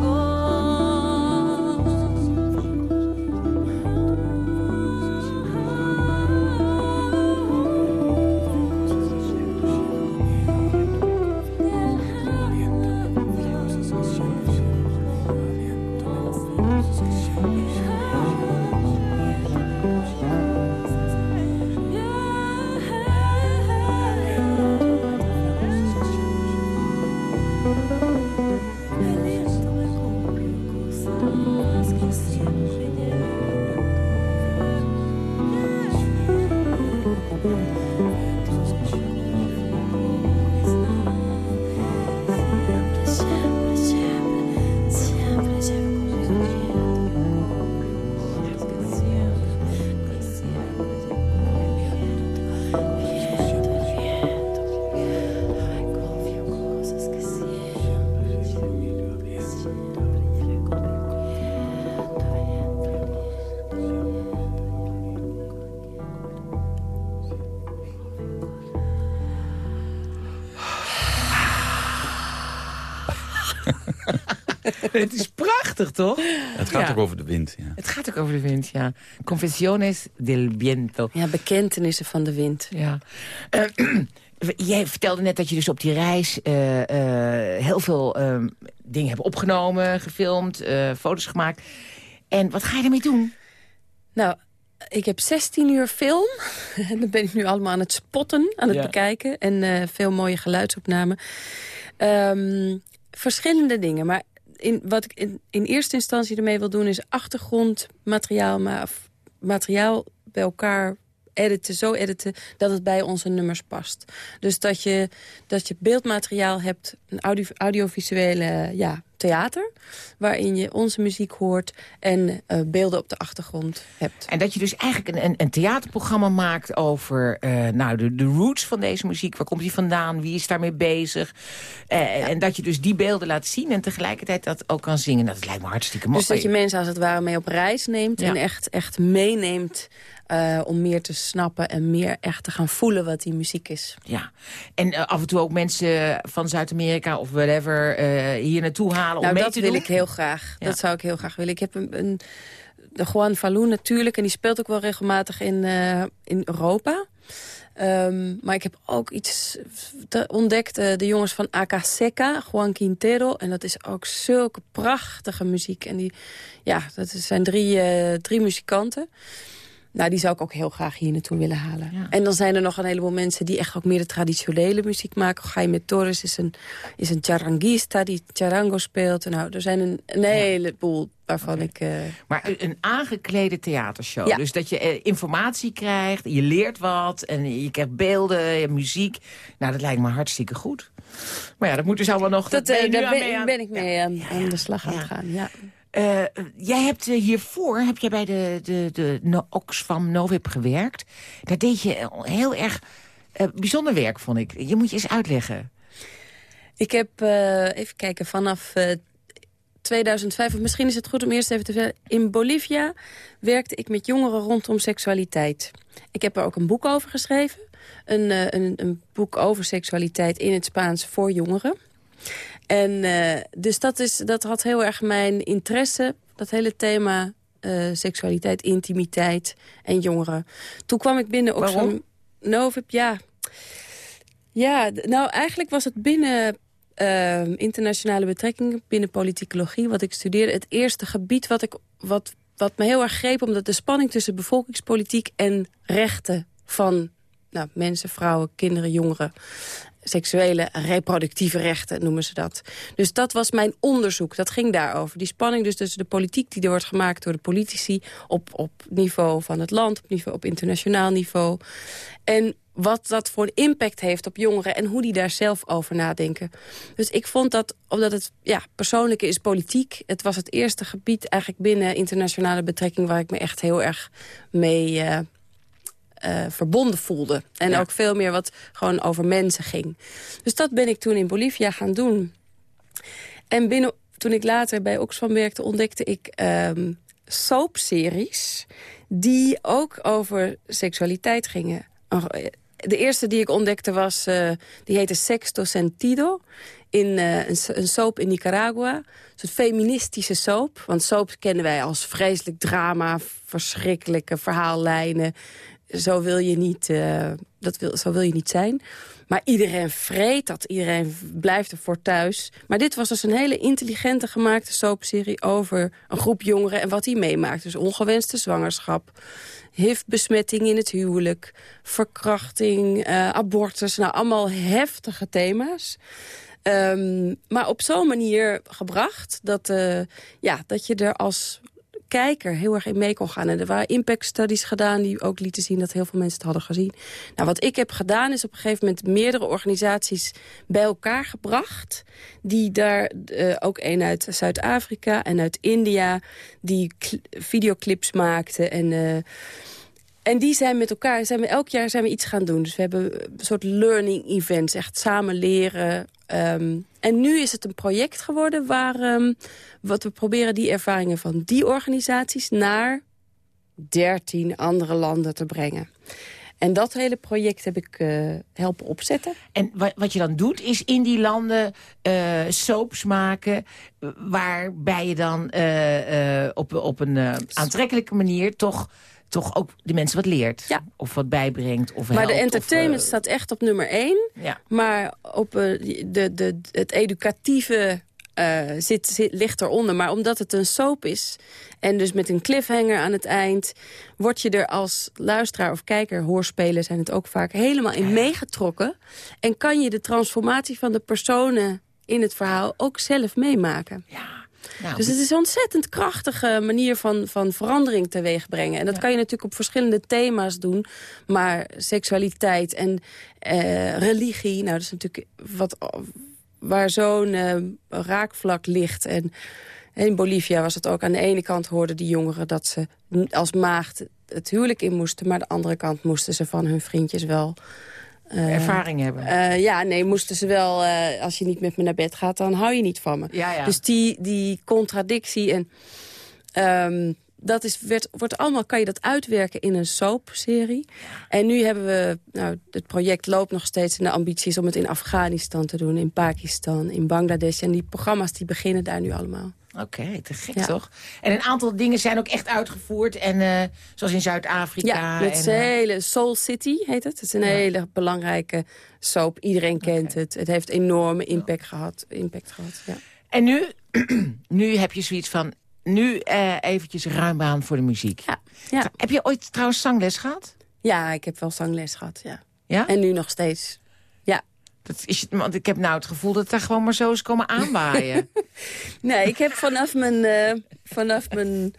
Het is prachtig, toch? Het gaat Ja. ook over de wind, ja. Het gaat ook over de wind, ja. Confesiones del viento. Ja, bekentenissen van de wind. Ja. Eh, jij vertelde net dat je dus op die reis eh, eh, heel veel eh, dingen hebt opgenomen, gefilmd, eh, foto's gemaakt. En wat ga je ermee doen? Nou, ik heb 16 uur film. En dat ben ik nu allemaal aan het spotten, aan het Ja. bekijken. En eh, veel mooie geluidsopnamen. Ehm, verschillende dingen. Maar in, wat ik in, in eerste instantie ermee wil doen... is achtergrondmateriaal maar, materiaal bij elkaar editen, zo editen... dat het bij onze nummers past. Dus dat je, dat je beeldmateriaal hebt, een audio, audiovisuele ja, theater... waarin je onze muziek hoort en uh, beelden op de achtergrond hebt. En dat je dus eigenlijk een, een, een theaterprogramma maakt over uh, nou, de, de roots van deze muziek. Waar komt die vandaan? Wie is daarmee bezig? Uh, ja. En dat je dus die beelden laat zien en tegelijkertijd dat ook kan zingen. Dat lijkt me hartstikke mooi. Dus dat je mensen als het ware mee op reis neemt ja. en echt, echt meeneemt... Uh, om meer te snappen en meer echt te gaan voelen wat die muziek is. Ja, en uh, af en toe ook mensen van Zuid-Amerika of whatever uh, hier naartoe halen nou, om mee dat wil ik heel graag. Ja. Dat zou ik heel graag willen. Ik heb een, een de Juan Falun natuurlijk en die speelt ook wel regelmatig in, in Europa. Um, maar ik heb ook iets ontdekt, uh, de jongens van Acaseca, Juan Quintero. En dat is ook zulke prachtige muziek. En die, ja, dat zijn drie, uh, drie muzikanten. Nou, die zou ik ook heel graag hier naartoe willen halen. Ja. En dan zijn er nog een heleboel mensen die echt ook meer de traditionele muziek maken. Jaime Torres is een, is een charangista die charango speelt. Nou, er zijn een, een heleboel waarvan okay. ik... Uh... Maar een aangeklede theatershow. Ja. Dus dat je uh, informatie krijgt, je leert wat en je krijgt beelden, je muziek. Nou, dat lijkt me hartstikke goed. Maar ja, dat moet dus allemaal nog... Dat, uh, daar ben, ik mee ja. aan, aan de slag aan gaan, ja. Uh, jij hebt uh, hiervoor heb jij bij de, de, de Oxfam Novib gewerkt. Daar deed je heel erg uh, bijzonder werk, vond ik. Je moet je eens uitleggen. Ik heb, even kijken, vanaf 2005... of misschien is het goed om eerst even te vertellen... in Bolivia werkte ik met jongeren rondom seksualiteit. Ik heb er ook een boek over geschreven. Een, een, een boek over seksualiteit in het Spaans voor jongeren. En uh, dus dat, is, dat had heel erg mijn interesse, dat hele thema uh, seksualiteit, intimiteit en jongeren. Toen kwam ik binnen op zo'n Novib, ja. Ja, nou eigenlijk was het binnen uh, internationale betrekkingen, binnen politicologie, wat ik studeerde, het eerste gebied wat, ik, wat, wat me heel erg greep, omdat de spanning tussen bevolkingspolitiek en rechten van nou, mensen, vrouwen, kinderen, jongeren seksuele reproductieve rechten noemen ze dat. Dus dat was mijn onderzoek, dat ging daarover. Die spanning dus tussen de politiek die er wordt gemaakt door de politici... op, op niveau van het land, op, niveau, op internationaal niveau. En wat dat voor een impact heeft op jongeren... en hoe die daar zelf over nadenken. Dus ik vond dat, omdat het ja, persoonlijke is politiek... het was het eerste gebied eigenlijk binnen internationale betrekking... waar ik me echt heel erg mee... Uh, uh, verbonden voelde. En ja. ook veel meer wat gewoon over mensen ging. Dus dat ben ik toen in Bolivia gaan doen. En binnen, toen ik later bij Oxfam werkte... ontdekte ik um, soapseries die ook over seksualiteit gingen. De eerste die ik ontdekte was, uh, die heette Sexto Sentido. In uh, een, een soap in Nicaragua. Een soort feministische soap. Want soap kennen wij als vreselijk drama, verschrikkelijke verhaallijnen zo wil je niet, uh, dat wil, zo wil je niet zijn. Maar iedereen vreet dat, iedereen blijft ervoor thuis. Maar dit was dus een hele intelligente gemaakte soapserie... over een groep jongeren en wat die meemaakt. Dus ongewenste zwangerschap, HIV-besmetting in het huwelijk... verkrachting, uh, abortus, nou allemaal heftige thema's. Um, maar op zo'n manier gebracht dat, uh, ja, dat je er als kijker heel erg in mee kon gaan. En er waren impact studies gedaan die ook lieten zien dat heel veel mensen het hadden gezien. Nou, wat ik heb gedaan is op een gegeven moment meerdere organisaties bij elkaar gebracht. Die daar, uh, ook een uit Zuid-Afrika en uit India, die videoclips maakten en... Uh, en die zijn met elkaar, zijn elk jaar zijn we iets gaan doen. Dus we hebben een soort learning events, echt samen leren. Um, en nu is het een project geworden waar um, wat we proberen die ervaringen van die organisaties naar 13 andere landen te brengen. En dat hele project heb ik uh, helpen opzetten. En wat, wat je dan doet, is in die landen uh, soaps maken... waarbij je dan uh, op, op een aantrekkelijke manier toch toch ook de mensen wat leert. Ja. Of wat bijbrengt. Of maar helpt, de entertainment of, uh, staat echt op nummer één. Ja. Maar op uh, de, de, het educatieve uh, zit, zit, ligt eronder. Maar omdat het een soap is en dus met een cliffhanger aan het eind... word je er als luisteraar of kijker, hoorspelen zijn het ook vaak... helemaal in meegetrokken. En kan je de transformatie van de personen in het verhaal ook zelf meemaken. Ja. Nou, dus het is een ontzettend krachtige manier van, van verandering teweeg brengen. En dat kan je natuurlijk op verschillende thema's doen. Maar seksualiteit en uh, religie, nou dat is natuurlijk wat, waar zo'n uh, raakvlak ligt. En in Bolivia was het ook aan de ene kant hoorden die jongeren dat ze als maagd het huwelijk in moesten. Maar aan de andere kant moesten ze van hun vriendjes wel uh, ervaring hebben. Uh, ja, nee, moesten ze wel... Uh, als je niet met me naar bed gaat, dan hou je niet van me. Ja, ja. Dus die, die contradictie en... Um, dat is, werd, wordt allemaal, kan je dat uitwerken in een soapserie. En nu hebben we, nou, het project loopt nog steeds... en de ambitie is om het in Afghanistan te doen, in Pakistan, in Bangladesh. En die programma's die beginnen daar nu allemaal. Oké, te gek toch? En een aantal dingen zijn ook echt uitgevoerd. En uh, zoals in Zuid-Afrika. Ja, het is een hele Soul City heet het. Het is een hele belangrijke soap. Iedereen kent het. Het heeft enorme impact gehad. Impact gehad ja. En nu, nu heb je zoiets van... Nu uh, eventjes ruim baan voor de muziek. Ja, ja. Heb je ooit trouwens zangles gehad? Ja, ik heb wel zangles gehad, ja. Ja? En nu nog steeds. Dat is, want ik heb nou het gevoel dat daar gewoon maar zo is komen aanwaaien. nee, ik heb vanaf mijn... Uh, vanaf mijn,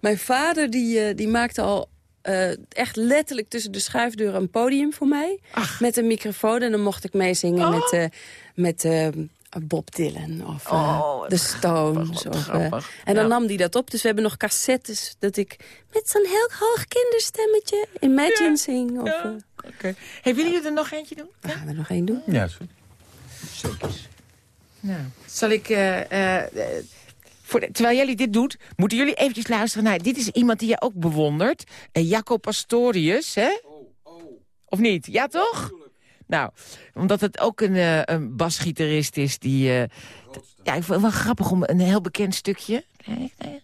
mijn vader, die, uh, die maakte al uh, echt letterlijk tussen de schuifdeuren een podium voor mij. Ach. Met een microfoon en dan mocht ik meezingen oh. met... met Bob Dylan of oh, The Stones. Grappig, of, en dan ja. nam die dat op. Dus we hebben nog cassettes dat ik met zo'n heel hoog kinderstemmetje Imagine Ja. zing. Of, Ja. Uh, Oké. Hey, willen jullie er nog eentje doen? we gaan er nog één doen. Ja, goed. Nou, zal ik... eh, eh, voor de- terwijl jullie dit doet, moeten jullie eventjes luisteren naar... Dit is iemand die je ook bewondert. Eh, Jaco Pastorius, hè? Of niet? Ja, toch? Nou, omdat het ook een, eh, een basgitarist is die... eh, ja, ik vond het wel grappig om een heel bekend stukje... Kijk.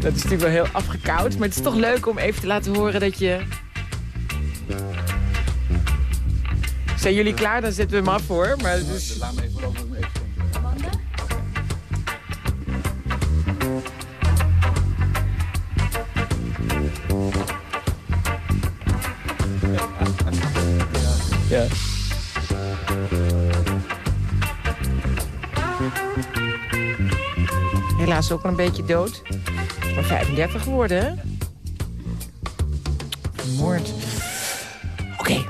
Dat is natuurlijk wel heel afgekoud, maar het is toch leuk om even te laten horen dat je... Zijn jullie klaar? Dan zetten we hem af hoor. Maar het is... Laat me even over me Ja. Helaas ook al een beetje dood. Maar 35 geworden, hè? Vermoord. Oké.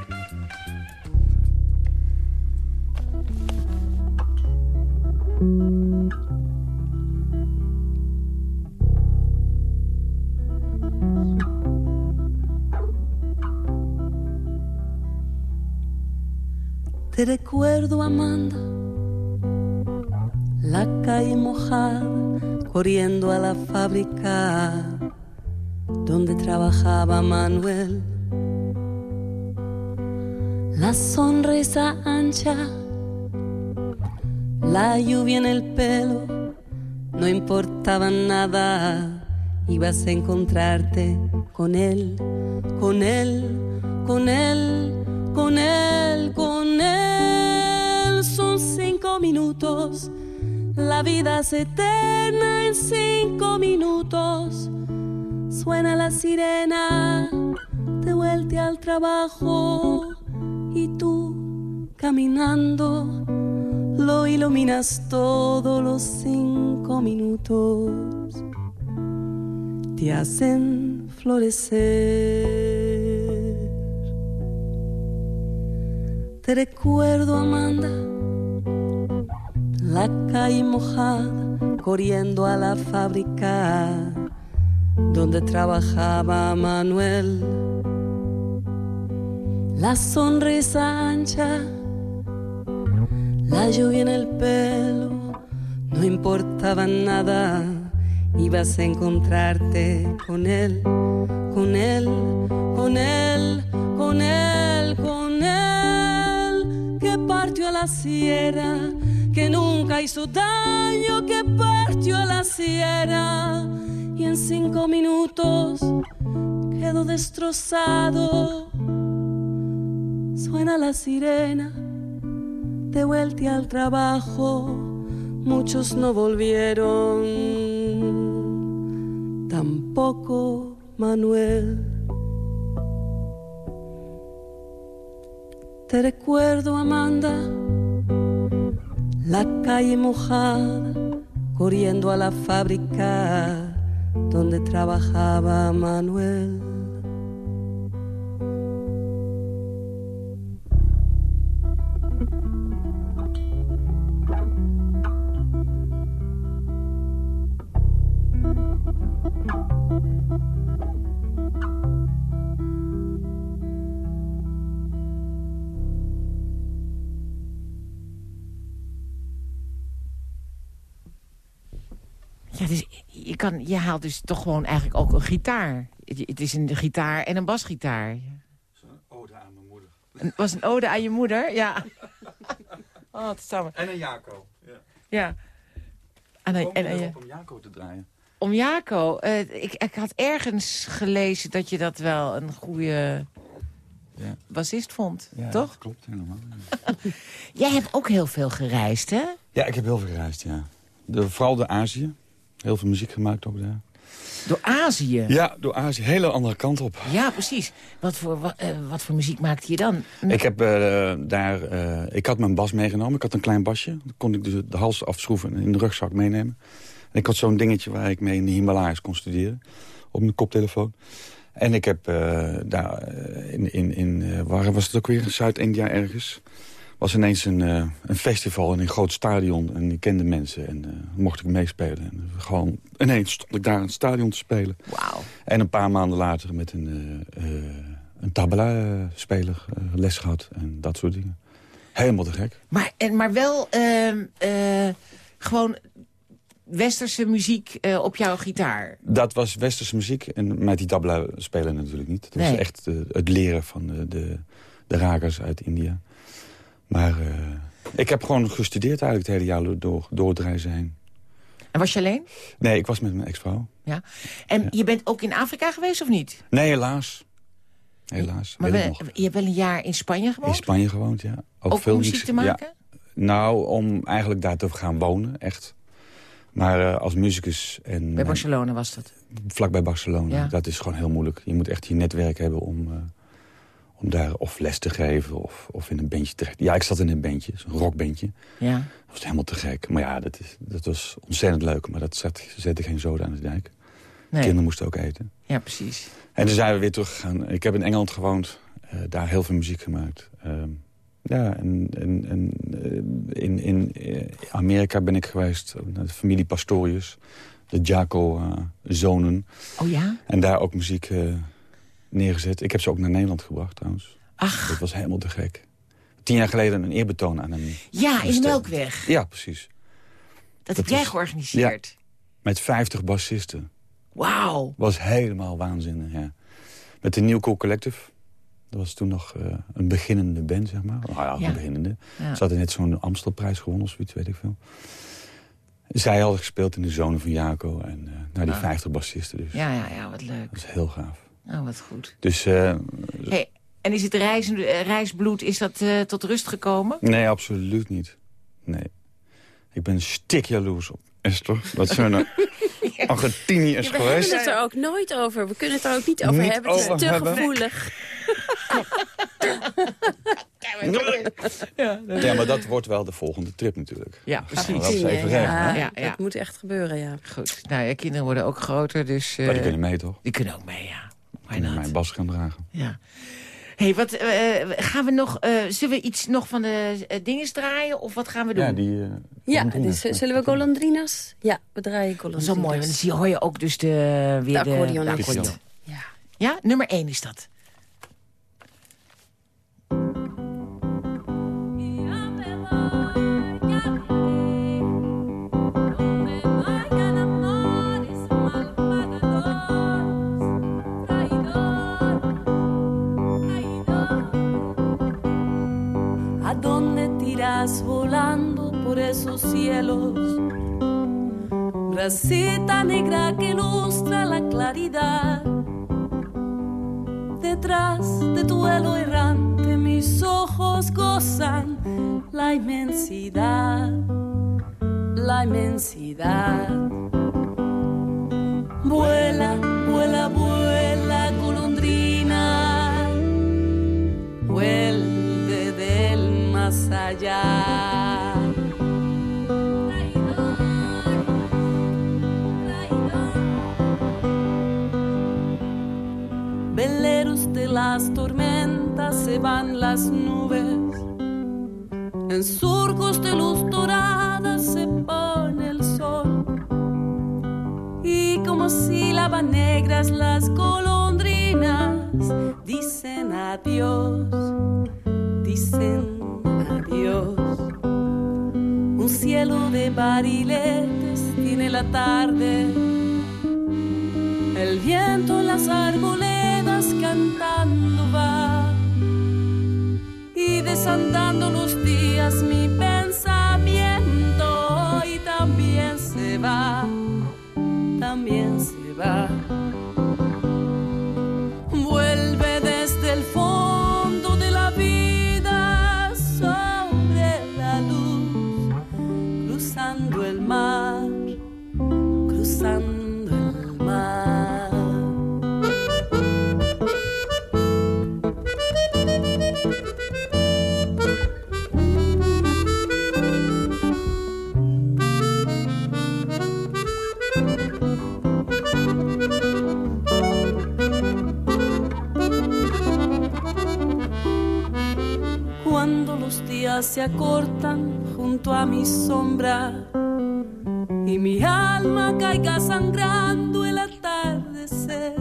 Te recuerdo, Amanda, corriendo a la fábrica donde trabajaba Manuel. La sonrisa ancha, la lluvia en el pelo, no importaba nada, ibas a encontrarte con él, con él, con él, con él, con él. Son cinco minutos, la vida es eterna en cinco minutos. Suena la sirena, de vuelta al trabajo y tú caminando lo iluminas todos los cinco minutos. Te hacen florecer. Te recuerdo, Amanda, la calle mojada, corriendo a la fábrica donde trabajaba Manuel. La sonrisa ancha, la lluvia en el pelo, no importaba nada, ibas a encontrarte con él, con él, con él, con él, con él, que partió a la sierra, que nunca hizo daño, que partió a la sierra y en cinco minutos quedó destrozado. Suena la sirena, de vuelta al trabajo, muchos no volvieron, tampoco Manuel. Te recuerdo, Amanda, la calle mojada, corriendo a la fábrica donde trabajaba Manuel. Kan, je haalt dus toch gewoon eigenlijk ook een gitaar. Het, is een gitaar en een basgitaar. Ode aan mijn moeder. Het was een ode aan je moeder, ja. Oh, het samen. En een Jaco. Ja. Ja. En, en, en, om Jaco te draaien. om Jaco. eh, ik, ik had ergens gelezen dat je dat wel een goede Ja. bassist vond, Ja, toch? dat klopt helemaal. Jij hebt ook heel veel gereisd, hè? Ja, ik heb heel veel gereisd, ja. De, vooral door Azië. Heel veel muziek gemaakt ook daar. Door Azië. Ja, door Azië. Hele andere kant op. Ja, precies. Wat voor, eh, wat voor muziek maakte je dan? Ik heb eh, daar... eh, ik had mijn bas meegenomen. Ik had een klein basje. Dan kon ik dus de hals afschroeven en in de rugzak meenemen. En ik had zo'n dingetje waar ik mee in de Himalayas kon studeren. Op mijn koptelefoon. En ik heb daar in... in, in waar was het ook weer? Zuid-India ergens. Was ineens een, eh, een festival in een groot stadion. En ik kende mensen en eh, mocht ik meespelen. En gewoon ineens stond ik daar in het stadion te spelen. Wauw. En een paar maanden later met een, eh, een tabla-speler les gehad. En dat soort dingen. Helemaal te gek. Maar, en, maar wel ehm, eh, gewoon westerse muziek op jouw gitaar. Dat was westerse muziek. En met die tabla spelen natuurlijk niet. Dat Nee. was echt het leren van de, de, de rakers uit India. Maar eh, ik heb gewoon gestudeerd eigenlijk het hele jaar door, door het reizen heen. En was je alleen? Nee, ik was met mijn ex-vrouw. Ja. En je bent ook in Afrika geweest of niet? Nee, helaas. Helaas. Maar je hebt wel een jaar in Spanje gewoond? In Spanje gewoond, ja. ook veel om muziek te maken? Ja, Nou, om eigenlijk daar te gaan wonen, echt. Maar eh, als muzikus en Bij Barcelona was dat. vlakbij Barcelona, Ja. dat is gewoon heel moeilijk. Je moet echt je netwerk hebben om, eh, om daar of les te geven of, of in een bandje terecht. Ja, ik zat in een bandje, zo'n rockbandje. Ja. Dat was helemaal te gek. Maar ja, dat, is, dat was ontzettend leuk. Maar dat zet, zette geen zoden aan de dijk. Nee. Kinderen moesten ook eten. Ja, precies. En toen zijn we weer teruggegaan. Ik heb in Engeland gewoond. eh, daar heel veel muziek gemaakt. Ehm, ja, en, en, en eh, in, in eh, Amerika ben ik geweest. Naar de familie Pastorius. De Jaco-zonen. Oh ja? en daar ook muziek neergezet. Ik heb ze ook naar Nederland gebracht trouwens. Ach, Dat was helemaal te gek. Tien jaar geleden een eerbetoon aan een... ja, in. Melkweg. Ja, precies. Dat heb jij georganiseerd. Met 50 bassisten. Wauw. Was helemaal waanzinnig, ja. Met de New Cool Collective. Dat was toen nog eh, een beginnende band, zeg maar. Nou ja, Ja. een beginnende. Ja. Ze hadden net zo'n Amstelprijs gewonnen of zoiets, weet ik veel. Zij hadden gespeeld in de zone van Jaco. En eh nou, die 50 bassisten dus. Ja, ja, ja, wat leuk. Dat is heel gaaf. Oh, wat goed. Dus eh, Hey, en is het reis, eh, reisbloed, is dat eh, tot rust gekomen? nee, absoluut niet. Nee. Ik ben stik jaloers op Esther. Dat ze naar Argentinië is we hebben geweest. het er ook nooit over. We kunnen het er ook niet over Niet hebben. Het is te hebben. gevoelig. Ja, maar dat wordt wel de volgende trip natuurlijk. Ja, Dat precies. is even regelen, ja? Ja, ja. dat moet echt gebeuren, ja. Goed. Nou ja, kinderen worden ook groter, dus... eh, Maar die kunnen mee, toch? die kunnen ook mee, ja. Why not? mijn bas gaan dragen. Ja. hey, wat eh, gaan we nog... eh, zullen we iets nog van de eh, dinges draaien? Of wat gaan we doen? Ja, die... eh, Ja, dus, zullen we Golondrinas? Ja, we draaien Golondrinas. wel mooi, want dan zie je, hoor je ook dus de, weer De accordeon. de accordeon. Ja. Ja, nummer 1 is dat. Volando por esos cielos? Racita negra que ilustra la claridad. Detrás de tu vuelo errante mis ojos gozan la inmensidad, la inmensidad. Vuela, vuela, vuela allá. Veleros de las tormentas se van las nubes, en surcos de luz dorada se pone el sol. Y como sílabas negras las golondrinas dicen adiós, dicen cielo de bariletes tiene la tarde, el viento en las arboledas cantando va y desandando los días mi pensamiento y también se va, también se va. Se acortan junto a mi sombra y mi alma caiga sangrando el atardecer.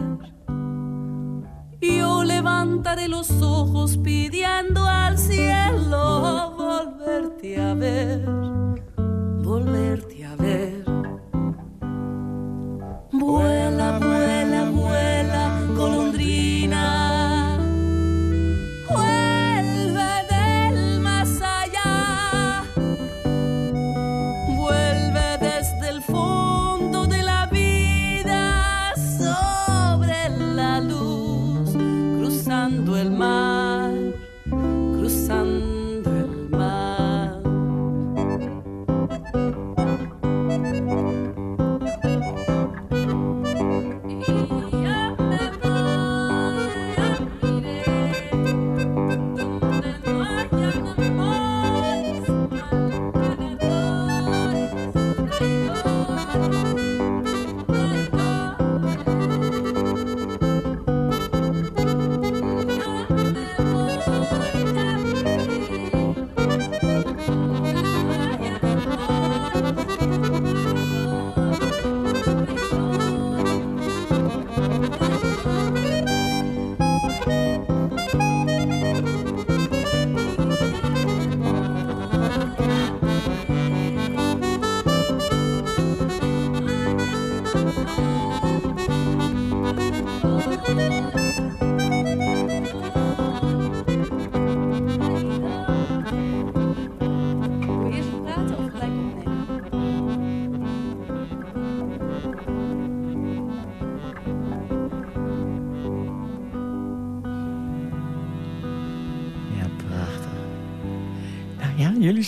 Yo levantaré los ojos pidiendo al cielo volverte a ver,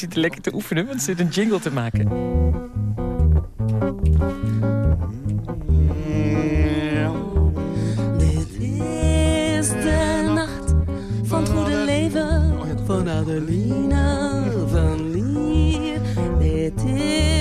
zitten lekker te oefenen, want ze zitten een jingle te maken. Dit is de nacht van het goede leven van Adelina van Lier. Dit is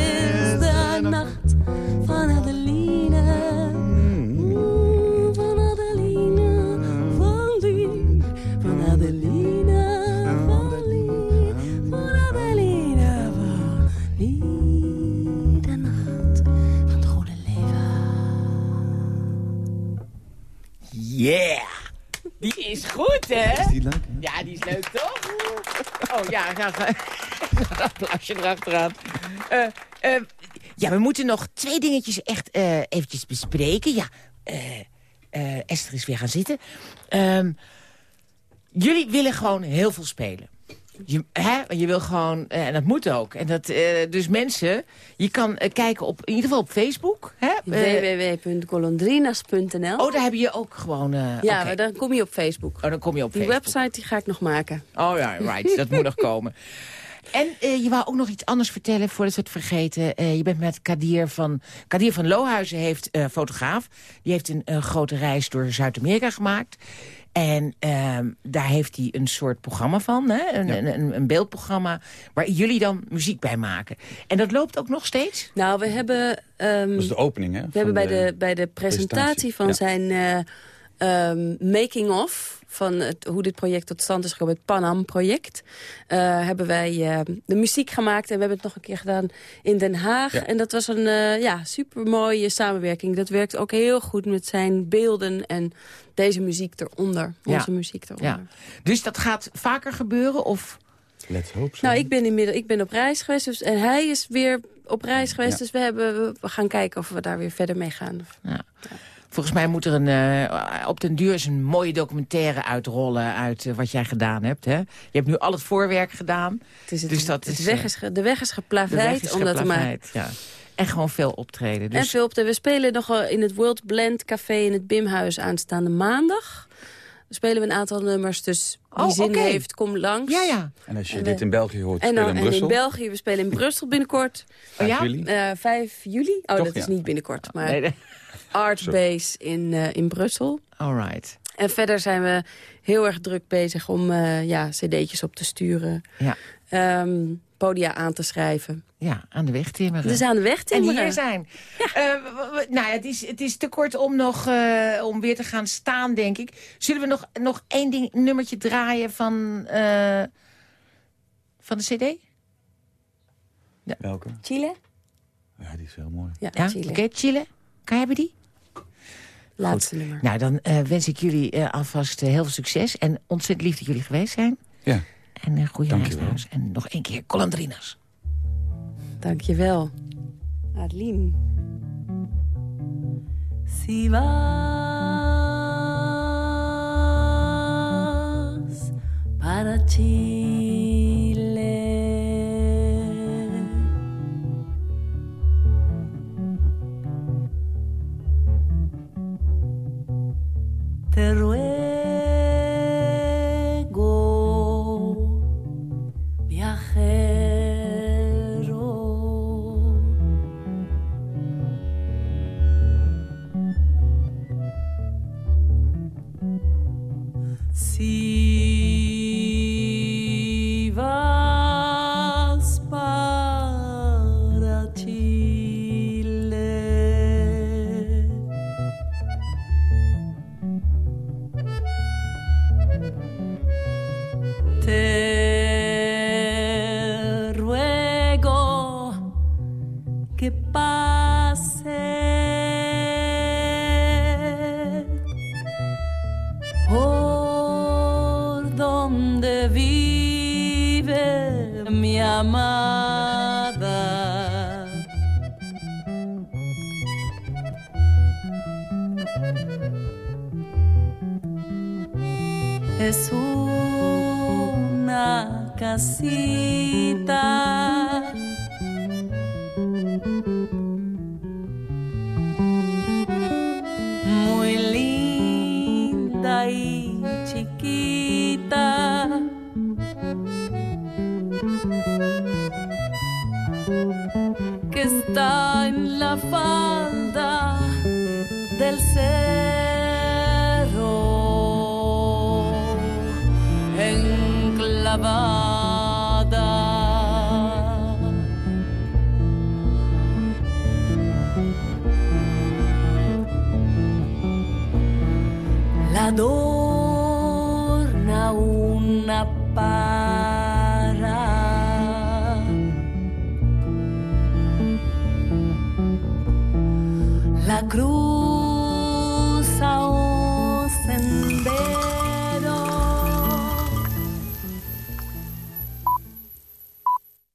hè? Is die leuk? hè? Ja, die is leuk, toch? Oh ja, ga. Een applausje erachteraan. Eh, ja, we moeten nog twee dingetjes echt eh, eventjes bespreken. Ja, Esther is weer gaan zitten. Ehm, jullie willen gewoon heel veel spelen. Je, hè? je wil gewoon, eh, en dat moet ook. En dat, eh, dus mensen, je kan eh, kijken op, in ieder geval op Facebook. Hè? Www.golondrinas.nl oh, daar heb je ook gewoon... Ja, maar dan kom je op Facebook. Oh, dan kom je op Die Facebook. website die ga ik nog maken. Oh ja, right. Dat moet nog komen. En je wou ook nog iets anders vertellen voordat we het vergeten. Je bent met Kadir van... Kadir van Lohuizen heeft fotograaf. Die heeft een grote reis door Zuid-Amerika gemaakt. En ehm, daar heeft hij een soort programma van, hè? Een, een, een, een beeldprogramma... waar jullie dan muziek bij maken. En dat loopt ook nog steeds? Nou, we hebben... ehm, Dat is de opening, hè? we hebben bij de, bij de presentatie van ja. zijn eh, ehm, making-of... van het, hoe dit project tot stand is gekomen, het Panam-project... eh, hebben wij eh, de muziek gemaakt. En we hebben het nog een keer gedaan in Den Haag. Ja. En dat was een eh ja, supermooie samenwerking. Dat werkt ook heel goed met zijn beelden en deze muziek eronder. Ja. Onze muziek eronder. Ja. Dus dat gaat vaker gebeuren? Of... Let's hope so. Nou, ik ben inmiddels ik ben op reis geweest dus, en hij is weer op reis geweest. Ja. Dus we, hebben, we gaan kijken of we daar weer verder mee gaan. Ja. Volgens mij moet er een, eh, op den duur eens een mooie documentaire uitrollen... uit eh, wat jij gedaan hebt. Hè? Je hebt nu al het voorwerk gedaan. Het is het, Dus dat het is, weg eh, is ge- de weg is geplaveid weg is om dat te maken. geplaveid, Ja. En gewoon veel optreden. En Dus, veel op de, we spelen nog wel in het World Blend Café in het Bimhuis aanstaande maandag. Dan spelen we een aantal nummers, dus wie Oh, zin heeft, kom langs. ja, ja. En als je En dit we- in België hoort, En, spelen dan, in en in Brussel. België, we spelen in Brussel binnenkort. Vijf ja? juli. eh 5 juli. Oh, Toch, dat is niet binnenkort. Maar Nee, nee. Artbase in, eh, in Brussel. All right. En verder zijn we heel erg druk bezig om eh, ja, cd'tjes op te sturen. Ja. Ehm, podia aan te schrijven. Ja, aan de weg timmeren. Dus aan de weg en timmeren. hier zijn. Eh, nou ja, het is, het is te kort om nog eh, om weer te gaan staan, denk ik. Zullen we nog, nog één ding, nummertje draaien van, eh, van de cd? Welke? Chile? Ja, die is heel mooi. Ja, Ja, Chile. oké, Chile. Kan jij hebben die? Laatste nummer. Nou, dan eh, wens ik jullie eh, alvast eh, heel veel succes. En ontzettend lief dat jullie geweest zijn. Ja. En een goede Dank je wel. huis. En nog één keer Colandrinas. Dankjewel. Adeline. Si vas para te ruego, viajero. Si